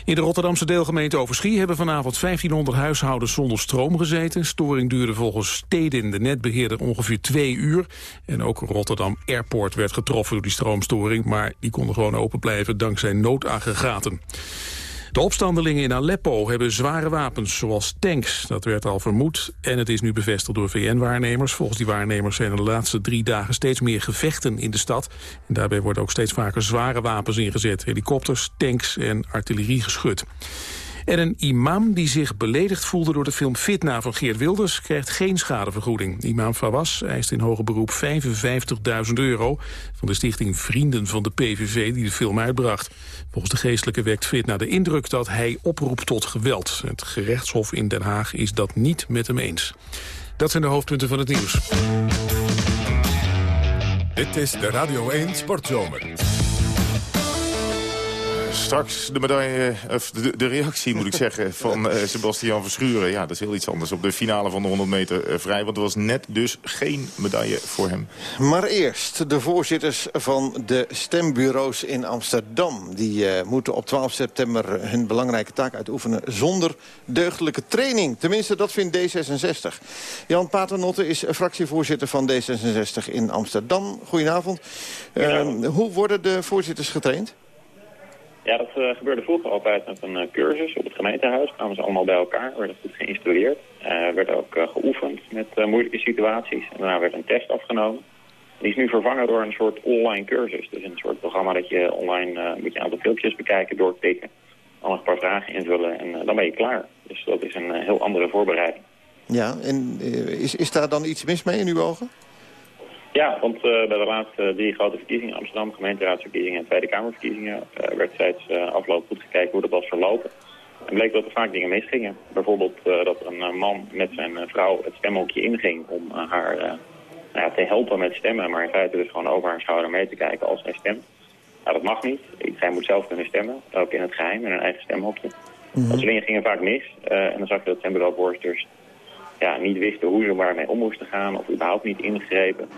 In de Rotterdamse deelgemeente Overschie hebben vanavond 1500 huishoudens zonder stroom gezeten. Storing duurde volgens Stedin, de netbeheerder, ongeveer twee uur. En ook Rotterdam Airport werd getroffen door die stroomstoring, maar die konden gewoon open blijven dankzij noodaggregaten. De opstandelingen in Aleppo hebben zware wapens, zoals tanks. Dat werd al vermoed en het is nu bevestigd door VN-waarnemers. Volgens die waarnemers zijn er de laatste drie dagen steeds meer gevechten in de stad. En daarbij worden ook steeds vaker zware wapens ingezet. Helikopters, tanks en artilleriegeschut. En een imam die zich beledigd voelde door de film Fitna van Geert Wilders... krijgt geen schadevergoeding. Imam Fawaz eist in hoger beroep 55.000 euro... van de stichting Vrienden van de PVV die de film uitbracht. Volgens de geestelijke wekt Fitna de indruk dat hij oproept tot geweld. Het gerechtshof in Den Haag is dat niet met hem eens. Dat zijn de hoofdpunten van het nieuws. Dit is de Radio 1 Sportzomer. Straks de medaille, of de, de reactie moet ik zeggen, van uh, Sebastian Verschuren. Ja, dat is heel iets anders op de finale van de 100 meter uh, vrij. Want er was net dus geen medaille voor hem. Maar eerst de voorzitters van de stembureaus in Amsterdam. Die uh, moeten op 12 september hun belangrijke taak uitoefenen zonder deugdelijke training. Tenminste, dat vindt D66. Jan Paternotte is fractievoorzitter van D66 in Amsterdam. Goedenavond. hoe worden de voorzitters getraind? Ja, dat uh, gebeurde vroeger altijd met een uh, cursus op het gemeentehuis. Kwamen ze allemaal bij elkaar, werden goed geïnstrueerd. Uh, werd ook geoefend met moeilijke situaties. En daarna werd een test afgenomen. Die is nu vervangen door een soort online cursus. Dus een soort programma dat je online moet je een aantal filmpjes bekijken, doorklikken. Dan een paar vragen invullen en dan ben je klaar. Dus dat is een heel andere voorbereiding. Ja, en is, is daar dan iets mis mee in uw ogen? Ja, want uh, bij de laatste drie grote verkiezingen, Amsterdam, gemeenteraadsverkiezingen en Tweede Kamerverkiezingen, uh, werd steeds uh, afgelopen goed gekeken hoe dat was verlopen. En bleek dat er vaak dingen misgingen. Bijvoorbeeld dat een man met zijn vrouw het stemhokje inging om haar nou ja, te helpen met stemmen, maar in feite dus gewoon over haar schouder mee te kijken als hij stemt. Nou, dat mag niet. Iedereen moet zelf kunnen stemmen, ook in het geheim, in een eigen stemhokje. Mm -hmm. Dat soort dingen gingen vaak mis. en dan zag je dat stembureauvoorzitters ja, niet wisten hoe ze daarmee om moesten gaan of überhaupt niet ingegrepen.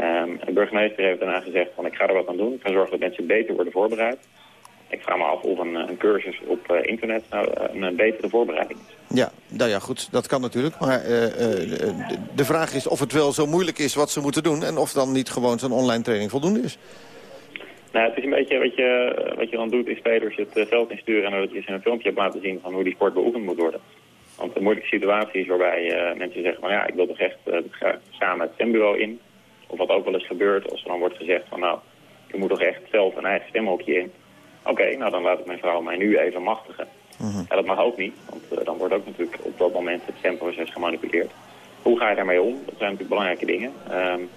Um, de burgemeester heeft daarna gezegd van ik ga er wat aan doen. Ik ga zorgen dat mensen beter worden voorbereid. Ik vraag me af of een, een cursus op uh, internet nou een, een betere voorbereiding is. Ja, nou ja, goed, dat kan natuurlijk. Maar uh, uh, de, de vraag is of het wel zo moeilijk is wat ze moeten doen... en of dan niet gewoon zo'n online training voldoende is. Nou, het is een beetje wat je, wat je dan doet, is spelers het veld insturen... en dat je ze een filmpje hebt laten zien van hoe die sport beoefend moet worden. Want een moeilijke situatie is waarbij mensen zeggen van... ja, ik wil toch echt samen het stembureau in... Of wat ook wel eens gebeurt als er dan wordt gezegd van nou, je moet toch echt zelf een eigen stemhokje in. Oké, nou dan laat ik mijn vrouw mij nu even machtigen. Uh dat mag ook niet, want uh, dan wordt ook natuurlijk op dat moment het stemproces gemanipuleerd. Hoe ga je daarmee om? Dat zijn natuurlijk belangrijke dingen. Um,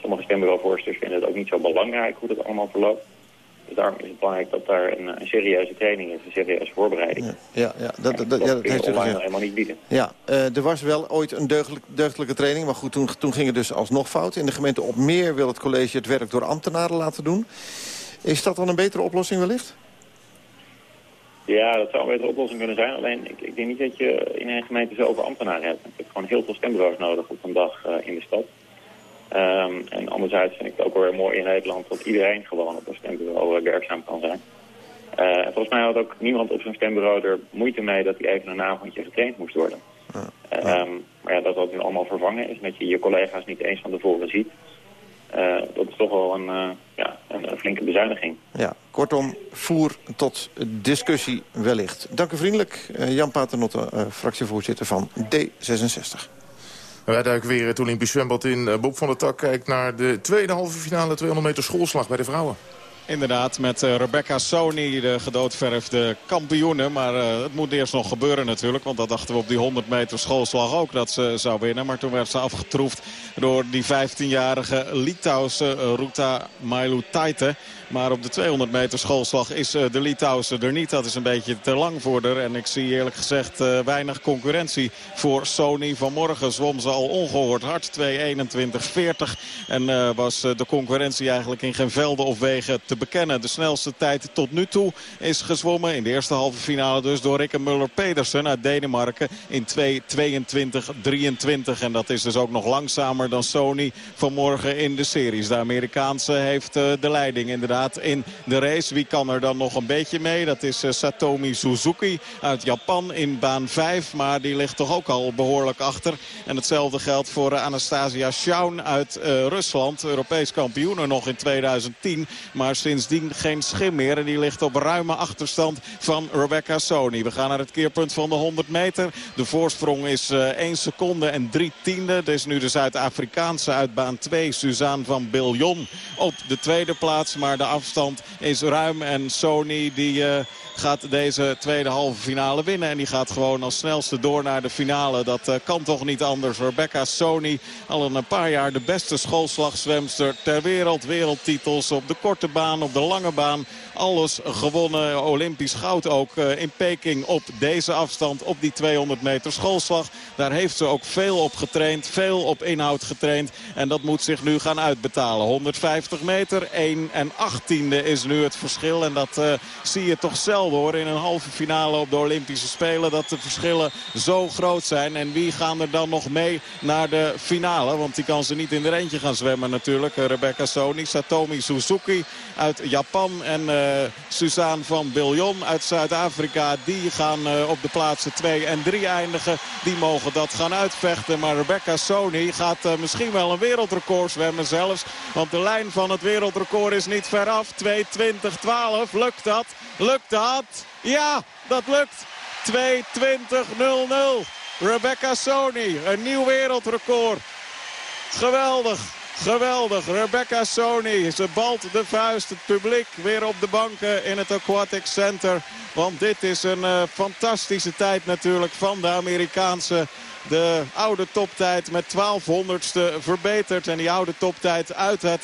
sommige stembureauvoorsters vinden het ook niet zo belangrijk hoe dat allemaal verloopt. Dus daarom is het belangrijk dat daar een, een serieuze training is, een serieuze voorbereiding. Ja, ja, ja dat, dat, dat, ja, dat heeft u gezegd. helemaal niet bieden. Ja, uh, er was wel ooit een deugdelijk, deugdelijke training, maar goed, toen, toen ging het dus alsnog fout. In de gemeente Op Meer wil het college het werk door ambtenaren laten doen. Is dat dan een betere oplossing wellicht? Ja, dat zou een betere oplossing kunnen zijn. Alleen, ik, ik denk niet dat je in een gemeente zoveel ambtenaren hebt. Je hebt gewoon heel veel stembureaus nodig op een dag uh, in de stad. Um, en anderzijds vind ik het ook wel weer mooi in Nederland dat iedereen gewoon op een stembureau uh, werkzaam kan zijn. Uh, en volgens mij had ook niemand op zijn stembureau er moeite mee dat hij even een avondje getraind moest worden. Ja. Um, maar ja, dat dat nu allemaal vervangen is, dat je je collega's niet eens van tevoren ziet. Uh, dat is toch wel een, ja, een, een, flinke bezuiniging. Ja, kortom, voer tot discussie wellicht. Dank u vriendelijk, Jan Paternotte, fractievoorzitter van D66. Wij duiken weer het Olympisch zwembad in. Bob van der Tak kijkt naar de tweede halve finale 200 meter schoolslag bij de vrouwen. Inderdaad, met uh, Rebecca Sony, de gedoodverfde kampioene. Maar uh, het moet eerst nog gebeuren natuurlijk. Want dat dachten we op die 100 meter schoolslag ook dat ze zou winnen. Maar toen werd ze afgetroefd door die 15-jarige Litouwse uh, Ruta Mailutaite. Maar op de 200 meter schoolslag is de Litouwse er niet. Dat is een beetje te lang voor haar. En ik zie eerlijk gezegd weinig concurrentie voor Sony. Vanmorgen zwom ze al ongehoord hard. 2.21.40. En was de concurrentie eigenlijk in geen velden of wegen bekennen. De snelste tijd tot nu toe is gezwommen in de eerste halve finale dus door Rikke Muller-Pedersen uit Denemarken in 2.22.23. En dat is dus ook nog langzamer dan Sony vanmorgen in de series. De Amerikaanse heeft uh, de leiding inderdaad in de race. Wie kan er dan nog een beetje mee? Dat is uh, Satomi Suzuki uit Japan in baan 5. Maar die ligt toch ook al behoorlijk achter. En hetzelfde geldt voor uh, Anastasia Schaun uit Rusland. Europees kampioen nog in 2010. Maar sindsdien geen schim meer. En die ligt op ruime achterstand van Rebecca Sony. We gaan naar het keerpunt van de 100 meter. De voorsprong is uh, 1 seconde en 3 tiende. Dat is nu de Zuid-Afrikaanse uit baan 2, Suzanne van Biljon, op de tweede plaats. Maar de afstand is ruim en Sony die... Uh, gaat deze tweede halve finale winnen. En die gaat gewoon als snelste door naar de finale. Dat uh, kan toch niet anders. Rebecca Sony, al een paar jaar de beste schoolslagzwemster ter wereld. Wereldtitels op de korte baan, op de lange baan. Alles gewonnen. Olympisch goud ook uh, in Peking op deze afstand. Op die 200 meter schoolslag. Daar heeft ze ook veel op getraind. Veel op inhoud getraind. En dat moet zich nu gaan uitbetalen. 150 meter. 1 en 18e is nu het verschil. En dat uh, zie je toch zelden hoor. In een halve finale op de Olympische Spelen. Dat de verschillen zo groot zijn. En wie gaan er dan nog mee naar de finale? Want die kan ze niet in de eentje gaan zwemmen natuurlijk. Rebecca Sony, Satomi Suzuki uit Japan. En uh, Suzanne van Biljon uit Zuid-Afrika. Die gaan uh, op de plaatsen 2 en 3 eindigen. Die mogen dat gaan uitvechten. Maar Rebecca Sony gaat uh, misschien wel een wereldrecord zwemmen zelfs. Want de lijn van het wereldrecord is niet veraf. 2.20.12. Lukt dat? Lukt dat? Ja, dat lukt. 2.20.00. Rebecca Sony, een nieuw wereldrecord. Geweldig. Geweldig. Rebecca Sony. Ze balt de vuist. Het publiek weer op de banken in het Aquatic Center. Want dit is een uh, fantastische tijd natuurlijk van de Amerikaanse. De oude toptijd met 1200ste verbeterd. En die oude toptijd uit het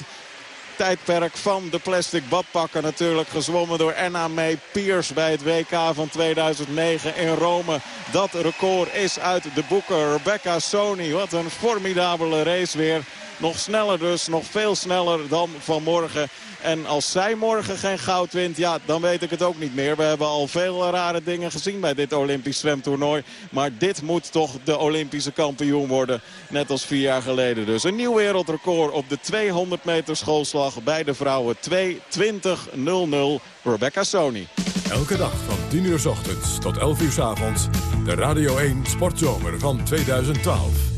tijdperk van de plastic badpakken natuurlijk. Gezwommen door Anna May Pierce bij het WK van 2009 in Rome. Dat record is uit de boeken. Rebecca Sony, wat een formidabele race weer. Nog sneller dus, nog veel sneller dan vanmorgen. En als zij morgen geen goud wint, ja, dan weet ik het ook niet meer. We hebben al veel rare dingen gezien bij dit Olympisch zwemtoernooi. Maar dit moet toch de Olympische kampioen worden. Net als vier jaar geleden dus. Een nieuw wereldrecord op de 200 meter schoolslag bij de vrouwen. 2.20.00 Rebecca Sony. Elke dag van 10 uur s ochtends tot 11 uur s avonds. De Radio 1 Sportzomer van 2012.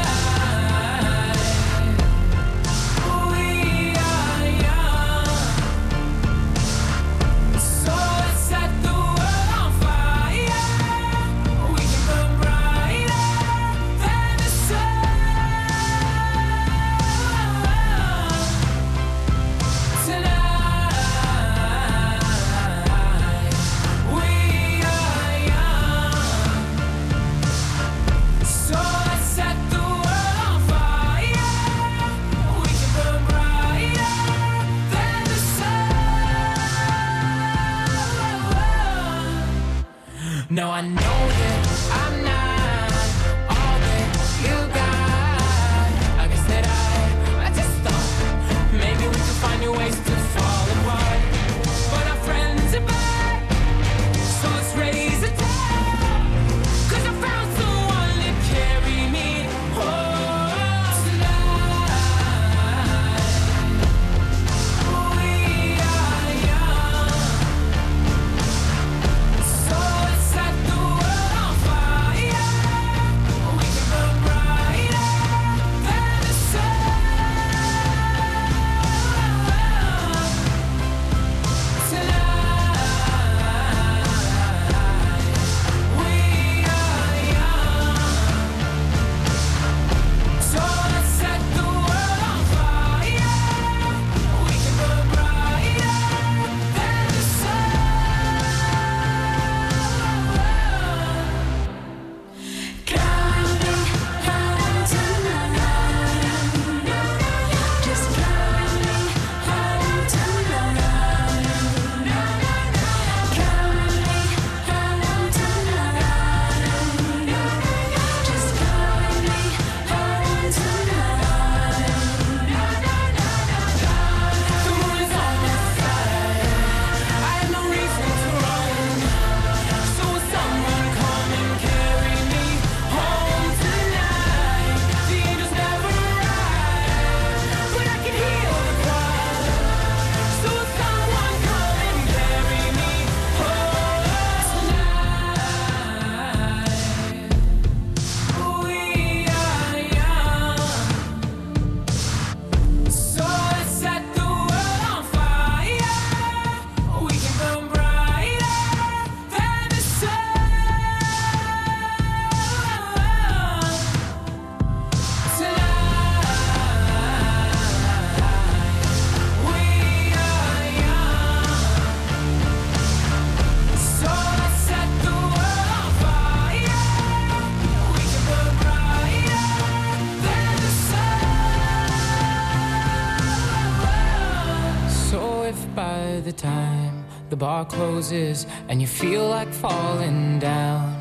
Bar closes and you feel like falling down,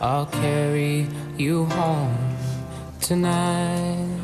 I'll carry you home tonight.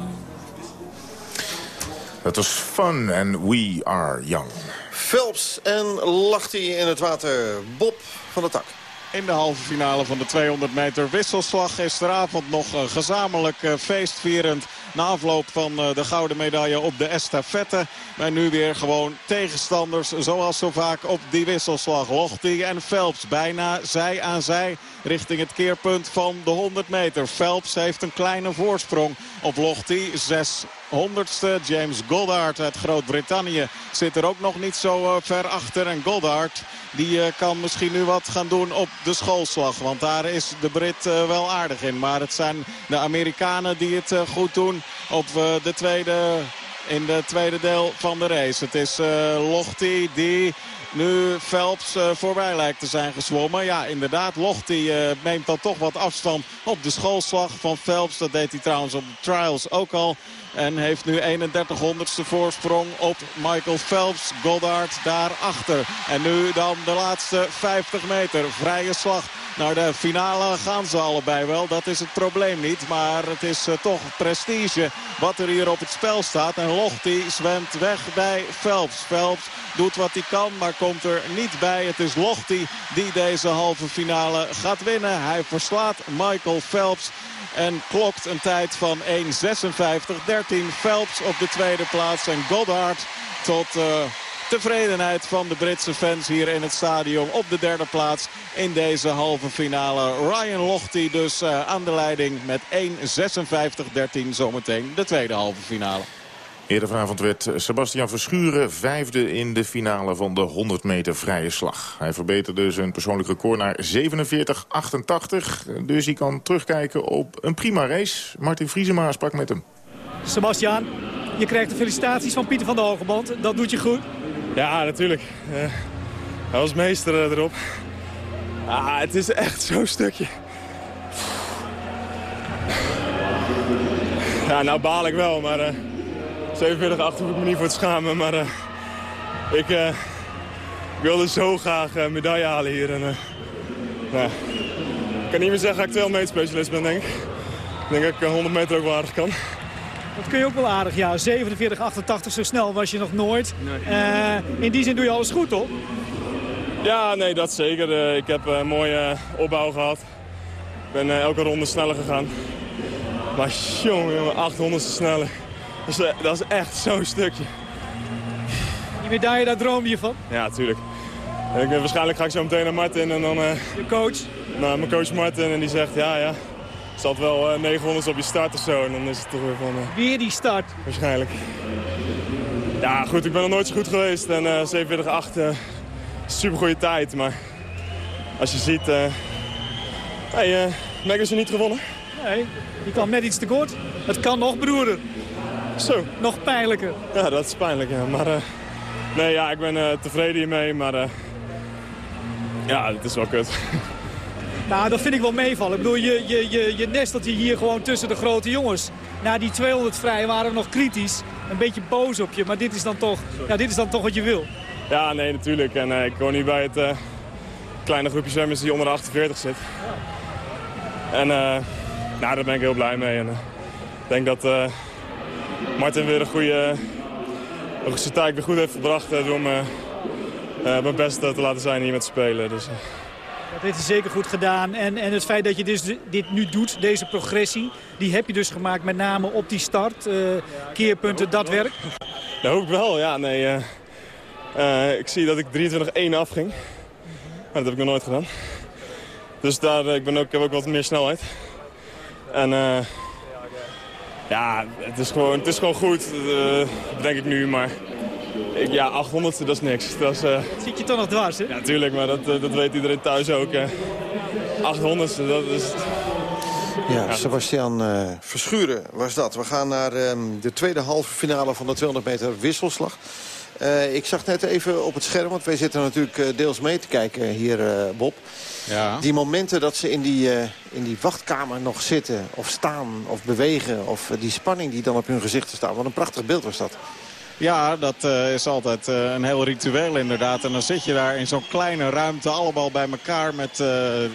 Het was fun and we are young. Phelps en lacht hij in het water. Bob van de Tak. In de halve finale van de 200 meter wisselslag gisteravond nog gezamenlijk uh, feestvierend na afloop van eh, de gouden medaille op de estafette. maar nu weer gewoon tegenstanders zoals zo vaak op die wisselslag. Lochti en Phelps bijna zij aan zij richting het keerpunt van de 100 meter. Phelps heeft een kleine voorsprong op Lochti. 6 honderdste. James Goddard uit Groot-Brittannië zit er ook nog niet zo eh, ver achter. En Goddard die eh, kan misschien nu wat gaan doen op de schoolslag. Want daar is de Brit eh, wel aardig in. Maar het zijn de Amerikanen die het goed doen op de tweede in het de tweede deel van de race. Het is Lochte die nu Phelps uh, voorbij lijkt te zijn gezwommen. Ja, inderdaad, Lochty uh, neemt dan toch wat afstand op de schoolslag van Phelps. Dat deed hij trouwens op de trials ook al. En heeft nu 31 honderdste voorsprong op Michael Phelps. Goddard daarachter. En nu dan de laatste 50 meter. Vrije slag. Naar de finale gaan ze allebei wel. Dat is het probleem niet. Maar het is uh, toch prestige wat er hier op het spel staat. En Lochty zwemt weg bij Phelps. Phelps doet wat hij kan, maar komt er niet bij. Het is Lochty die deze halve finale gaat winnen. Hij verslaat Michael Phelps. En klokt een tijd van 1.56.13. Phelps op de tweede plaats. En Goddard tot uh, tevredenheid van de Britse fans hier in het stadion. Op de derde plaats in deze halve finale. Ryan Lochte dus uh, aan de leiding met 1.56.13 zometeen de tweede halve finale. Eerder vanavond werd Sebastian Verschuren vijfde in de finale van de 100 meter vrije slag. Hij verbeterde zijn persoonlijk record naar 47,88. Dus hij kan terugkijken op een prima race. Martin Vriesema sprak met hem. Sebastian, je krijgt de felicitaties van Pieter van der Hogeband. Dat doet je goed? Ja, natuurlijk. Uh, hij was meester uh, erop. Ah, het is echt zo'n stukje. Ja, nou baal ik wel, maar... Uh, 47 achter hoef ik me niet voor te schamen. Maar ik, wilde zo graag uh, medaille halen hier. En, nou, ik kan niet meer zeggen dat ik 200 meter specialist ben, denk ik. Ik denk dat ik 100 meter ook wel aardig kan. Dat kun je ook wel aardig, ja. 47, 88, zo snel was je nog nooit. Nee. in die zin doe je alles goed, toch? Ja, nee, dat zeker. ik heb een mooie opbouw gehad. Ik ben elke ronde sneller gegaan. Maar jongen, 800 sneller. Dat is, dat is echt zo'n stukje. Die medaille, daar droomde je van? Ja, tuurlijk. Ik, waarschijnlijk ga ik zo meteen naar Martin en dan... Uh, je coach? Nou, mijn coach Martin en die zegt, ja, ja. Zat wel uh, 900 op je start of zo. En dan is het toch weer van... Uh, weer die start? Waarschijnlijk. Ja, goed, ik ben nog nooit zo goed geweest. En uh, 47,8 super goede tijd. Maar als je ziet... hey, uh, Meg is er niet gewonnen. Nee, die kwam net iets te kort. Het kan nog, broeder. Zo. Nog pijnlijker. Ja, dat is pijnlijk, ja. Maar uh, nee, ja, ik ben uh, tevreden hiermee, maar uh, ja, het is wel kut. Nou, dat vind ik wel meevallen. Ik bedoel, je, je, je, je nestelt je hier gewoon tussen de grote jongens. Na die 200 vrij waren we nog kritisch. Een beetje boos op je, maar dit is dan toch, ja, dit is dan toch wat je wil. Ja, nee, natuurlijk. En ik woon hier bij het kleine groepje zwemmers die onder de 48 zit. En nou, daar ben ik heel blij mee. En ik denk dat... Martin weer een goede taak weer goed heeft verbracht uh, mijn best te laten zijn hier met spelen. Dus, dat heeft hij zeker goed gedaan. En, en het feit dat je dus dit nu doet, deze progressie... die heb je dus gemaakt met name op die start. Uh, keerpunten, dat werk. Dat hoop ik wel, ja. Nee, ik zie dat ik 23-1 afging. Maar dat heb ik nog nooit gedaan. Dus daar, ik, ben ook, ik heb ook wat meer snelheid. En ja, het is gewoon, het is gewoon goed, denk ik nu. Maar ik, ja, 800ste, dat is niks. Dat is, uh... Zit je toch nog dwars, hè? Ja, tuurlijk, maar dat, uh, dat weet iedereen thuis ook. 800ste, dat is... Ja, Sebastian Verschuren was dat. We gaan naar um, de tweede halve finale van de 200 meter wisselslag. Uh, ik zag net even op het scherm, want wij zitten natuurlijk deels mee te kijken hier, uh, Bob. Ja. Die momenten dat ze in die, uh, in die wachtkamer nog zitten of staan of bewegen... of die spanning die dan op hun gezichten staat. Wat een prachtig beeld was dat. Ja, dat uh, is altijd uh, een heel ritueel inderdaad. En dan zit je daar in zo'n kleine ruimte allemaal bij elkaar met uh,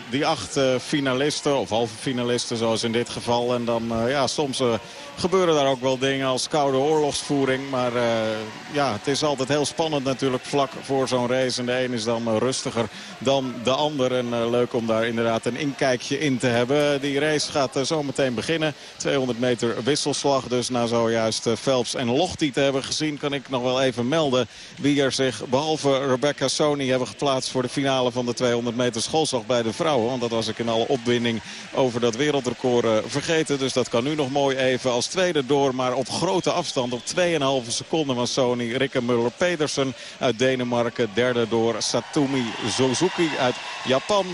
die acht finalisten. Of halve finalisten zoals in dit geval. En dan ja, soms gebeuren daar ook wel dingen als koude oorlogsvoering. Maar uh, ja, het is altijd heel spannend natuurlijk vlak voor zo'n race. En de een is dan rustiger dan de ander. En uh, leuk om daar inderdaad een inkijkje in te hebben. Die race gaat uh, zo meteen beginnen. 200 meter wisselslag. Dus na zojuist Phelps en Lochti te hebben gezien... kan ik nog wel even melden wie er zich behalve Rebecca Sony hebben geplaatst... voor de finale van de 200 meter schoolslag bij de vrouwen. Want dat was ik in alle opwinding over dat wereldrecord vergeten. Dus dat kan nu nog mooi even als tweede door. Maar op grote afstand, op 2,5 seconden van Sony. Rikke Muller-Pedersen uit Denemarken. Derde door Satumi Suzuki uit Japan.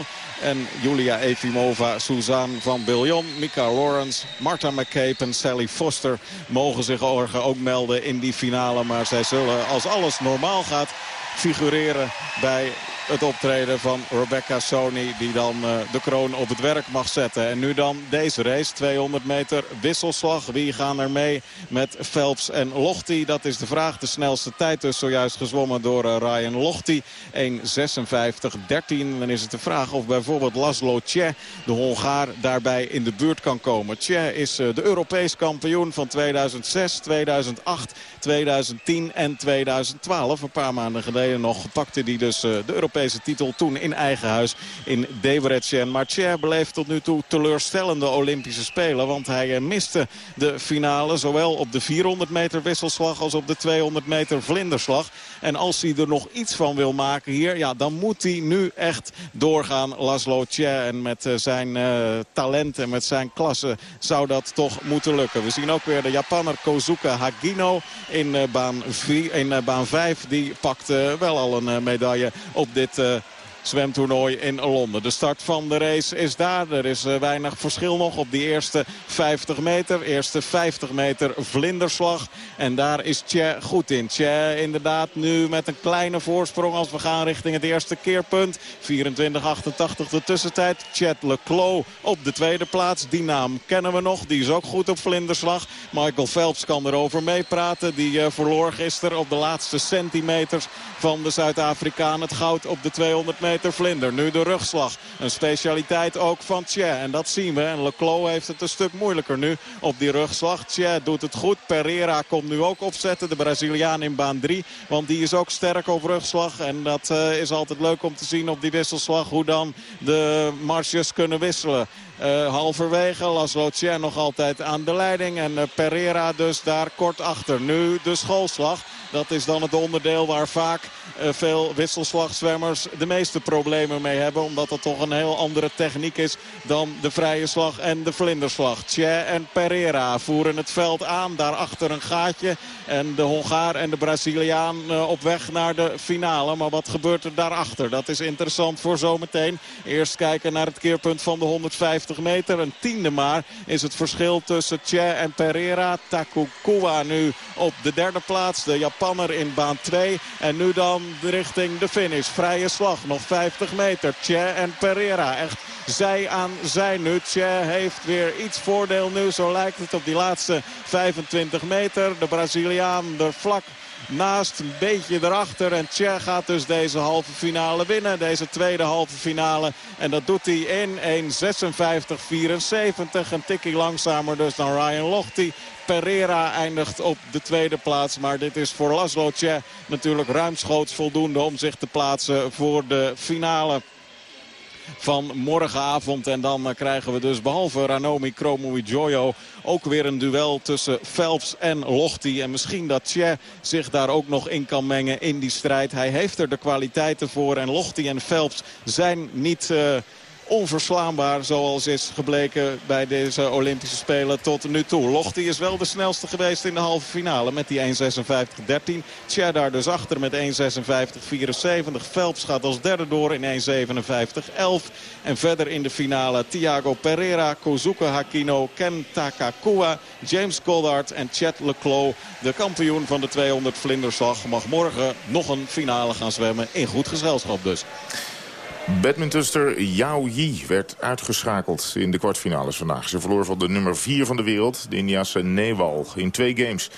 En Julia Efimova, Suzanne van Biljon, Mika Lawrence, Marta McCabe en Sally Foster mogen zich ook melden in die finale. Maar zij zullen, als alles normaal gaat, figureren bij het optreden van Rebecca Sony. Die dan uh, de kroon op het werk mag zetten. En nu dan deze race. 200 meter wisselslag. Wie gaan er mee met Phelps en Lochti? Dat is de vraag. De snelste tijd dus zojuist gezwommen door uh, Ryan Lochti. 1.56.13. Dan is het de vraag of bijvoorbeeld Laszlo Tje, de Hongaar, daarbij in de buurt kan komen. Tje is uh, de Europees kampioen van 2006, 2008, 2010 en 2012. Een paar maanden geleden nog pakte hij dus de Europese Europese titel toen in eigen huis in Debrecen. Maar Cher beleeft tot nu toe teleurstellende Olympische Spelen. Want hij eh, miste de finale zowel op de 400 meter wisselslag als op de 200 meter vlinderslag. En als hij er nog iets van wil maken hier, ja, dan moet hij nu echt doorgaan. Laszlo Tje en met eh, zijn uh, talent en met zijn klasse zou dat toch moeten lukken. We zien ook weer de Japanner Kozuka Hagino in, uh, baan, in baan 5. Die pakt wel al een medaille op dit dit uh, zwemtoernooi in Londen. De start van de race is daar. Er is uh, weinig verschil nog op die eerste 50 meter. Eerste 50 meter vlinderslag. En daar is Tje goed in. Tje inderdaad nu met een kleine voorsprong als we gaan richting het eerste keerpunt. 24-88 de tussentijd. Chet Leclos op de tweede plaats. Die naam kennen we nog. Die is ook goed op vlinderslag. Michael Phelps kan erover meepraten. Die uh, verloor gisteren op de laatste centimeters van de Zuid-Afrikaan. Het goud op de 200 meter vlinder. Nu de rugslag. Een specialiteit ook van Tje. En dat zien we. En Leclos heeft het een stuk moeilijker nu op die rugslag. Tje doet het goed. Pereira komt nu ook opzetten. De Braziliaan in baan 3. Want die is ook sterk op rugslag. En dat uh, is altijd leuk om te zien op die wisselslag. Hoe dan de marches kunnen wisselen. Uh, halverwege Laszlo Tjer nog altijd aan de leiding. En uh, Pereira dus daar kort achter. Nu de schoolslag. Dat is dan het onderdeel waar vaak uh, veel wisselslagzwemmers de meeste problemen mee hebben. Omdat dat toch een heel andere techniek is dan de vrije slag en de vlinderslag. Tje en Pereira voeren het veld aan. Daarachter een gaatje. En de Hongaar en de Braziliaan uh, op weg naar de finale. Maar wat gebeurt er daarachter? Dat is interessant voor zometeen. Eerst kijken naar het keerpunt van de 150 meter. Een tiende maar is het verschil tussen Tje en Pereira. Takukua nu op de derde plaats. De Japanner in baan 2. En nu dan richting de finish. Vrije slag. Nog 50 meter. Tje en Pereira. Echt zij aan zij nu. Heeft weer iets voordeel nu. Zo lijkt het op die laatste 25 meter. De Braziliaan er vlak naast, een beetje erachter. En Tjer gaat dus deze halve finale winnen. Deze tweede halve finale. En dat doet hij in 1.56.74. Een tikkie langzamer dus dan Ryan Lochte. Pereira eindigt op de tweede plaats. Maar dit is voor Laszlo Tje natuurlijk ruimschoots voldoende om zich te plaatsen voor de finale van morgenavond. En dan eh, krijgen we dus behalve Ranomi Kromowidjojo ook weer een duel tussen Phelps en Lochti. En misschien dat Tje zich daar ook nog in kan mengen in die strijd. Hij heeft er de kwaliteiten voor. En Lochti en Phelps zijn niet... Uh, onverslaanbaar zoals is gebleken bij deze Olympische Spelen tot nu toe. Lochti is wel de snelste geweest in de halve finale met die 1.56.13. Tjerdar dus achter met 1.56.74. Phelps gaat als derde door in 1.57.11. En verder in de finale Thiago Pereira, Kozuka Hakino, Ken Takakua, James Goddard en Chet Leclos. De kampioen van de 200 vlinderslag mag morgen nog een finale gaan zwemmen. In goed gezelschap dus. Badmintonster Yao Yi werd uitgeschakeld in de kwartfinales vandaag. Ze verloor van de nummer 4 van de wereld, de Indiase Newal, in twee games.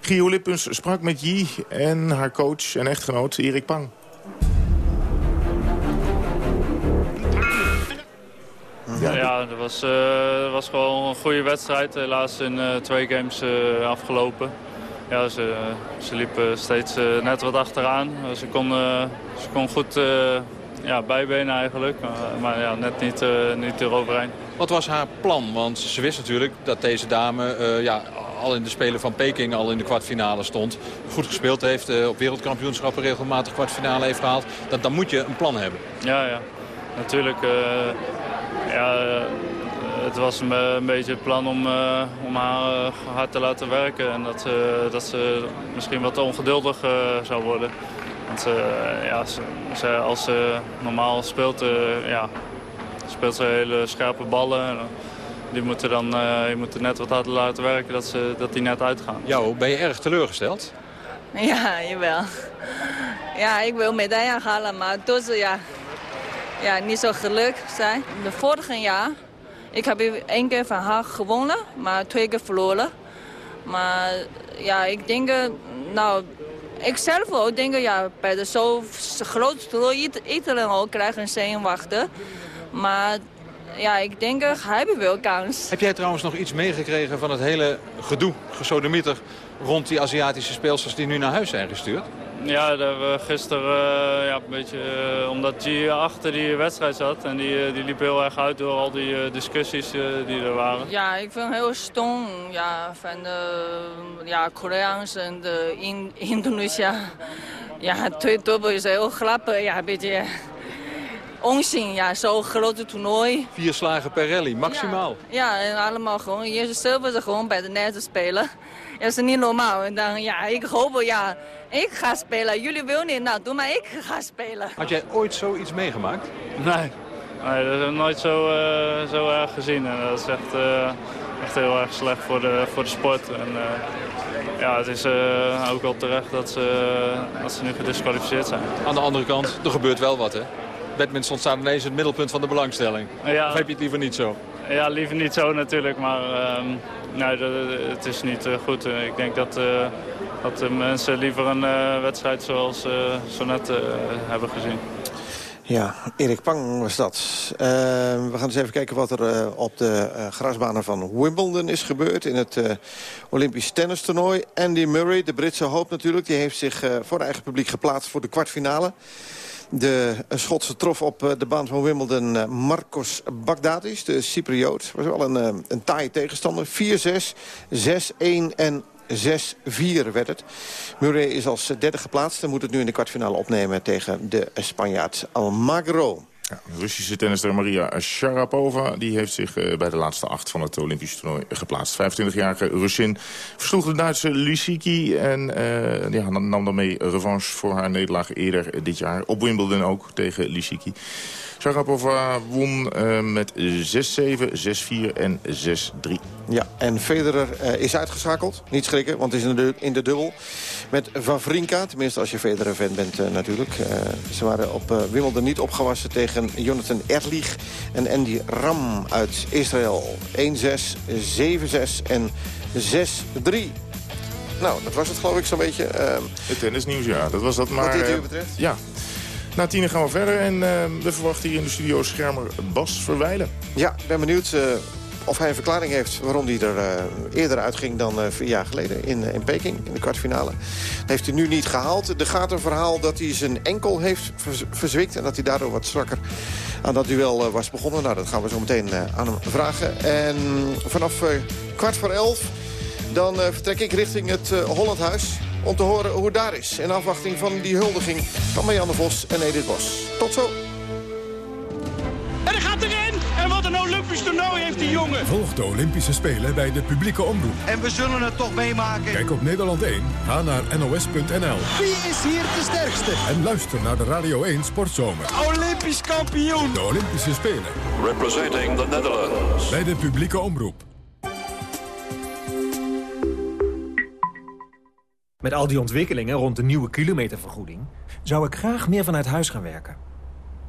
Gio Lippens sprak met Yi en haar coach en echtgenoot Erik Pang. Ja, ja dat was, uh, was gewoon een goede wedstrijd. Helaas in uh, twee games uh, afgelopen. Ja, ze, ze liepen steeds net wat achteraan. Ze kon, ze kon goed ja, bijbenen eigenlijk. Maar, maar ja, net niet, niet eroverheen. Wat was haar plan? Want ze wist natuurlijk dat deze dame ja, al in de Spelen van Peking al in de kwartfinale stond. Goed gespeeld heeft, op wereldkampioenschappen regelmatig kwartfinale heeft gehaald. Dat, dan moet je een plan hebben. Ja, ja. Natuurlijk ja, eh, het was een, een, beetje het plan om, uh, om haar hard te laten werken. En dat, dat ze misschien wat ongeduldig zou worden. Want ja, ze, ze, als ze normaal speelt, ja, speelt ze hele scherpe ballen. En, die moeten dan je moet er net wat harder laten werken dat, ze, dat die net uitgaan. Jo, ben je erg teleurgesteld? Ja, jawel. Ja, ik wil medaille halen, maar dus ja, ja, niet zo gelukkig zijn. De vorige jaar, ik heb één keer van haar gewonnen, maar twee keer verloren. Maar ja, ik denk, nou, ik zelf ook denk, ja, bij de zo grote toernooi, iedereen ook krijgt een zenuwwachten. Maar ja, ik denk, heeft wel kans. Heb jij trouwens nog iets meegekregen van het hele gedoe, gesodemieter, rond die Aziatische speelsters die nu naar huis zijn gestuurd? Ja, dat we gisteren uh, ja, een beetje... Uh, omdat G achter die wedstrijd zat. En die, uh, die liep heel erg uit door al die discussies die er waren. Ja, ik vind het heel stom ja, van de ja, Koreaans en de in Indonesië. Ja, twee dubbel is heel grappig. Ja, een beetje onzin. Ja, zo'n grote toernooi. Vier slagen per rally, maximaal. Ja, ja en allemaal gewoon. Je zelf ze gewoon bij de net spelen. Ja, dat is niet normaal. En dan, ja, ik hoop, ja, ik ga spelen. Jullie willen niet, nou, doe maar ik ga spelen. Had jij ooit zoiets meegemaakt? Nee. Nee, dat heb ik nooit zo, uh, zo erg gezien. En dat is echt, uh, echt heel erg slecht voor de, voor de sport. En, uh, ja, het is ook wel terecht dat ze, dat ze nu gedisqualificeerd zijn. Aan de andere kant, er gebeurt wel wat, hè? Badminton staat ineens in het middelpunt van de belangstelling. Ja, of heb je het liever niet zo? Ja, liever niet zo natuurlijk, maar ehm, nee, het is niet goed. Ik denk dat dat de mensen liever een uh, wedstrijd zoals uh, zo net uh, hebben gezien. Ja, Erik Pang was dat. we gaan eens even kijken wat er op de grasbanen van Wimbledon is gebeurd... in het Olympisch tennistoernooi. Andy Murray, de Britse hoop natuurlijk... die heeft zich voor eigen publiek geplaatst voor de kwartfinale. De Schotse trof op de baan van Wimbledon Marcos Bagdatis, de Cypriot. was wel een, een taaie tegenstander. 4-6, 6-1 en 6-4 werd het. Murray is als derde geplaatst en moet het nu in de kwartfinale opnemen tegen de Spanjaard Almagro. Ja, Russische tennister Maria Sharapova die heeft zich uh, bij de laatste acht van het Olympische toernooi geplaatst. 25-jarige Russin versloeg de Duitse Lysicki en uh, ja, nam daarmee revanche voor haar nederlaag eerder dit jaar. Op Wimbledon ook tegen Lysicki. Sharapova won uh, met 6-7, 6-4 en 6-3. Ja, en Federer uh, is uitgeschakeld. Niet schrikken, want het is in de, in de dubbel. Met Vavrinka, tenminste als je Federer-fan bent uh, natuurlijk. ze waren op Wimbledon niet opgewassen tegen Jonathan Erlich en Andy Ram uit Israël. 1-6, 7-6 en 6-3. Nou, dat was het geloof ik zo'n beetje. Uh, het tennisnieuws, ja. Dat was dat maar... Wat dit u betreft? Ja, na tien gaan we verder en uh, we verwachten hier in de studio schermer Bas Verwijlen. Ja, ik ben benieuwd uh, of hij een verklaring heeft waarom hij er uh, eerder uitging dan vier jaar geleden in, in Peking, in de kwartfinale. Dat heeft hij nu niet gehaald. Er gaat een verhaal dat hij zijn enkel heeft verzwikt en dat hij daardoor wat strakker aan dat duel was begonnen. Nou, dat gaan we zo meteen aan hem vragen. En vanaf kwart voor elf dan vertrek ik richting het Hollandhuis om te horen hoe het daar is. In afwachting van die huldiging van Marianne Vos en Edith Bos. Tot zo. En hij gaat erin! En wat een Olympisch toernooi heeft die jongen! Volg de Olympische Spelen bij de publieke omroep. En we zullen het toch meemaken. Kijk op Nederland 1, ga naar nos.nl. Wie is hier de sterkste? En luister naar de Radio 1 Sportzomer. Olympisch kampioen! De Olympische Spelen. Representing the Netherlands. Bij de publieke omroep. Met al die ontwikkelingen rond de nieuwe kilometervergoeding... zou ik graag meer vanuit huis gaan werken.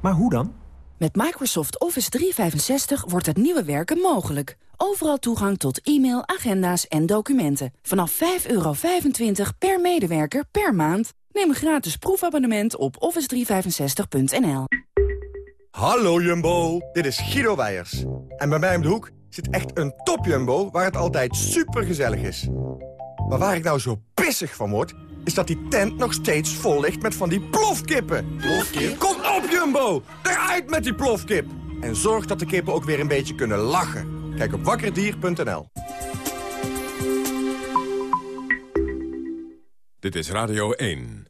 Maar hoe dan? Met Microsoft Office 365 wordt het nieuwe werken mogelijk. Overal toegang tot e-mail, agenda's en documenten. Vanaf 5,25 per medewerker per maand. Neem een gratis proefabonnement op office365.nl. Hallo Jumbo, dit is Guido Wijers. En bij mij om de hoek zit echt een top Jumbo waar het altijd super gezellig is. Maar waar ik nou zo pissig van word, is dat die tent nog steeds vol ligt met van die plofkippen. Plofkip? Kom op Jumbo, eruit met die plofkip. En zorg dat de kippen ook weer een beetje kunnen lachen. Kijk op wakkerdier.nl. Dit is Radio 1.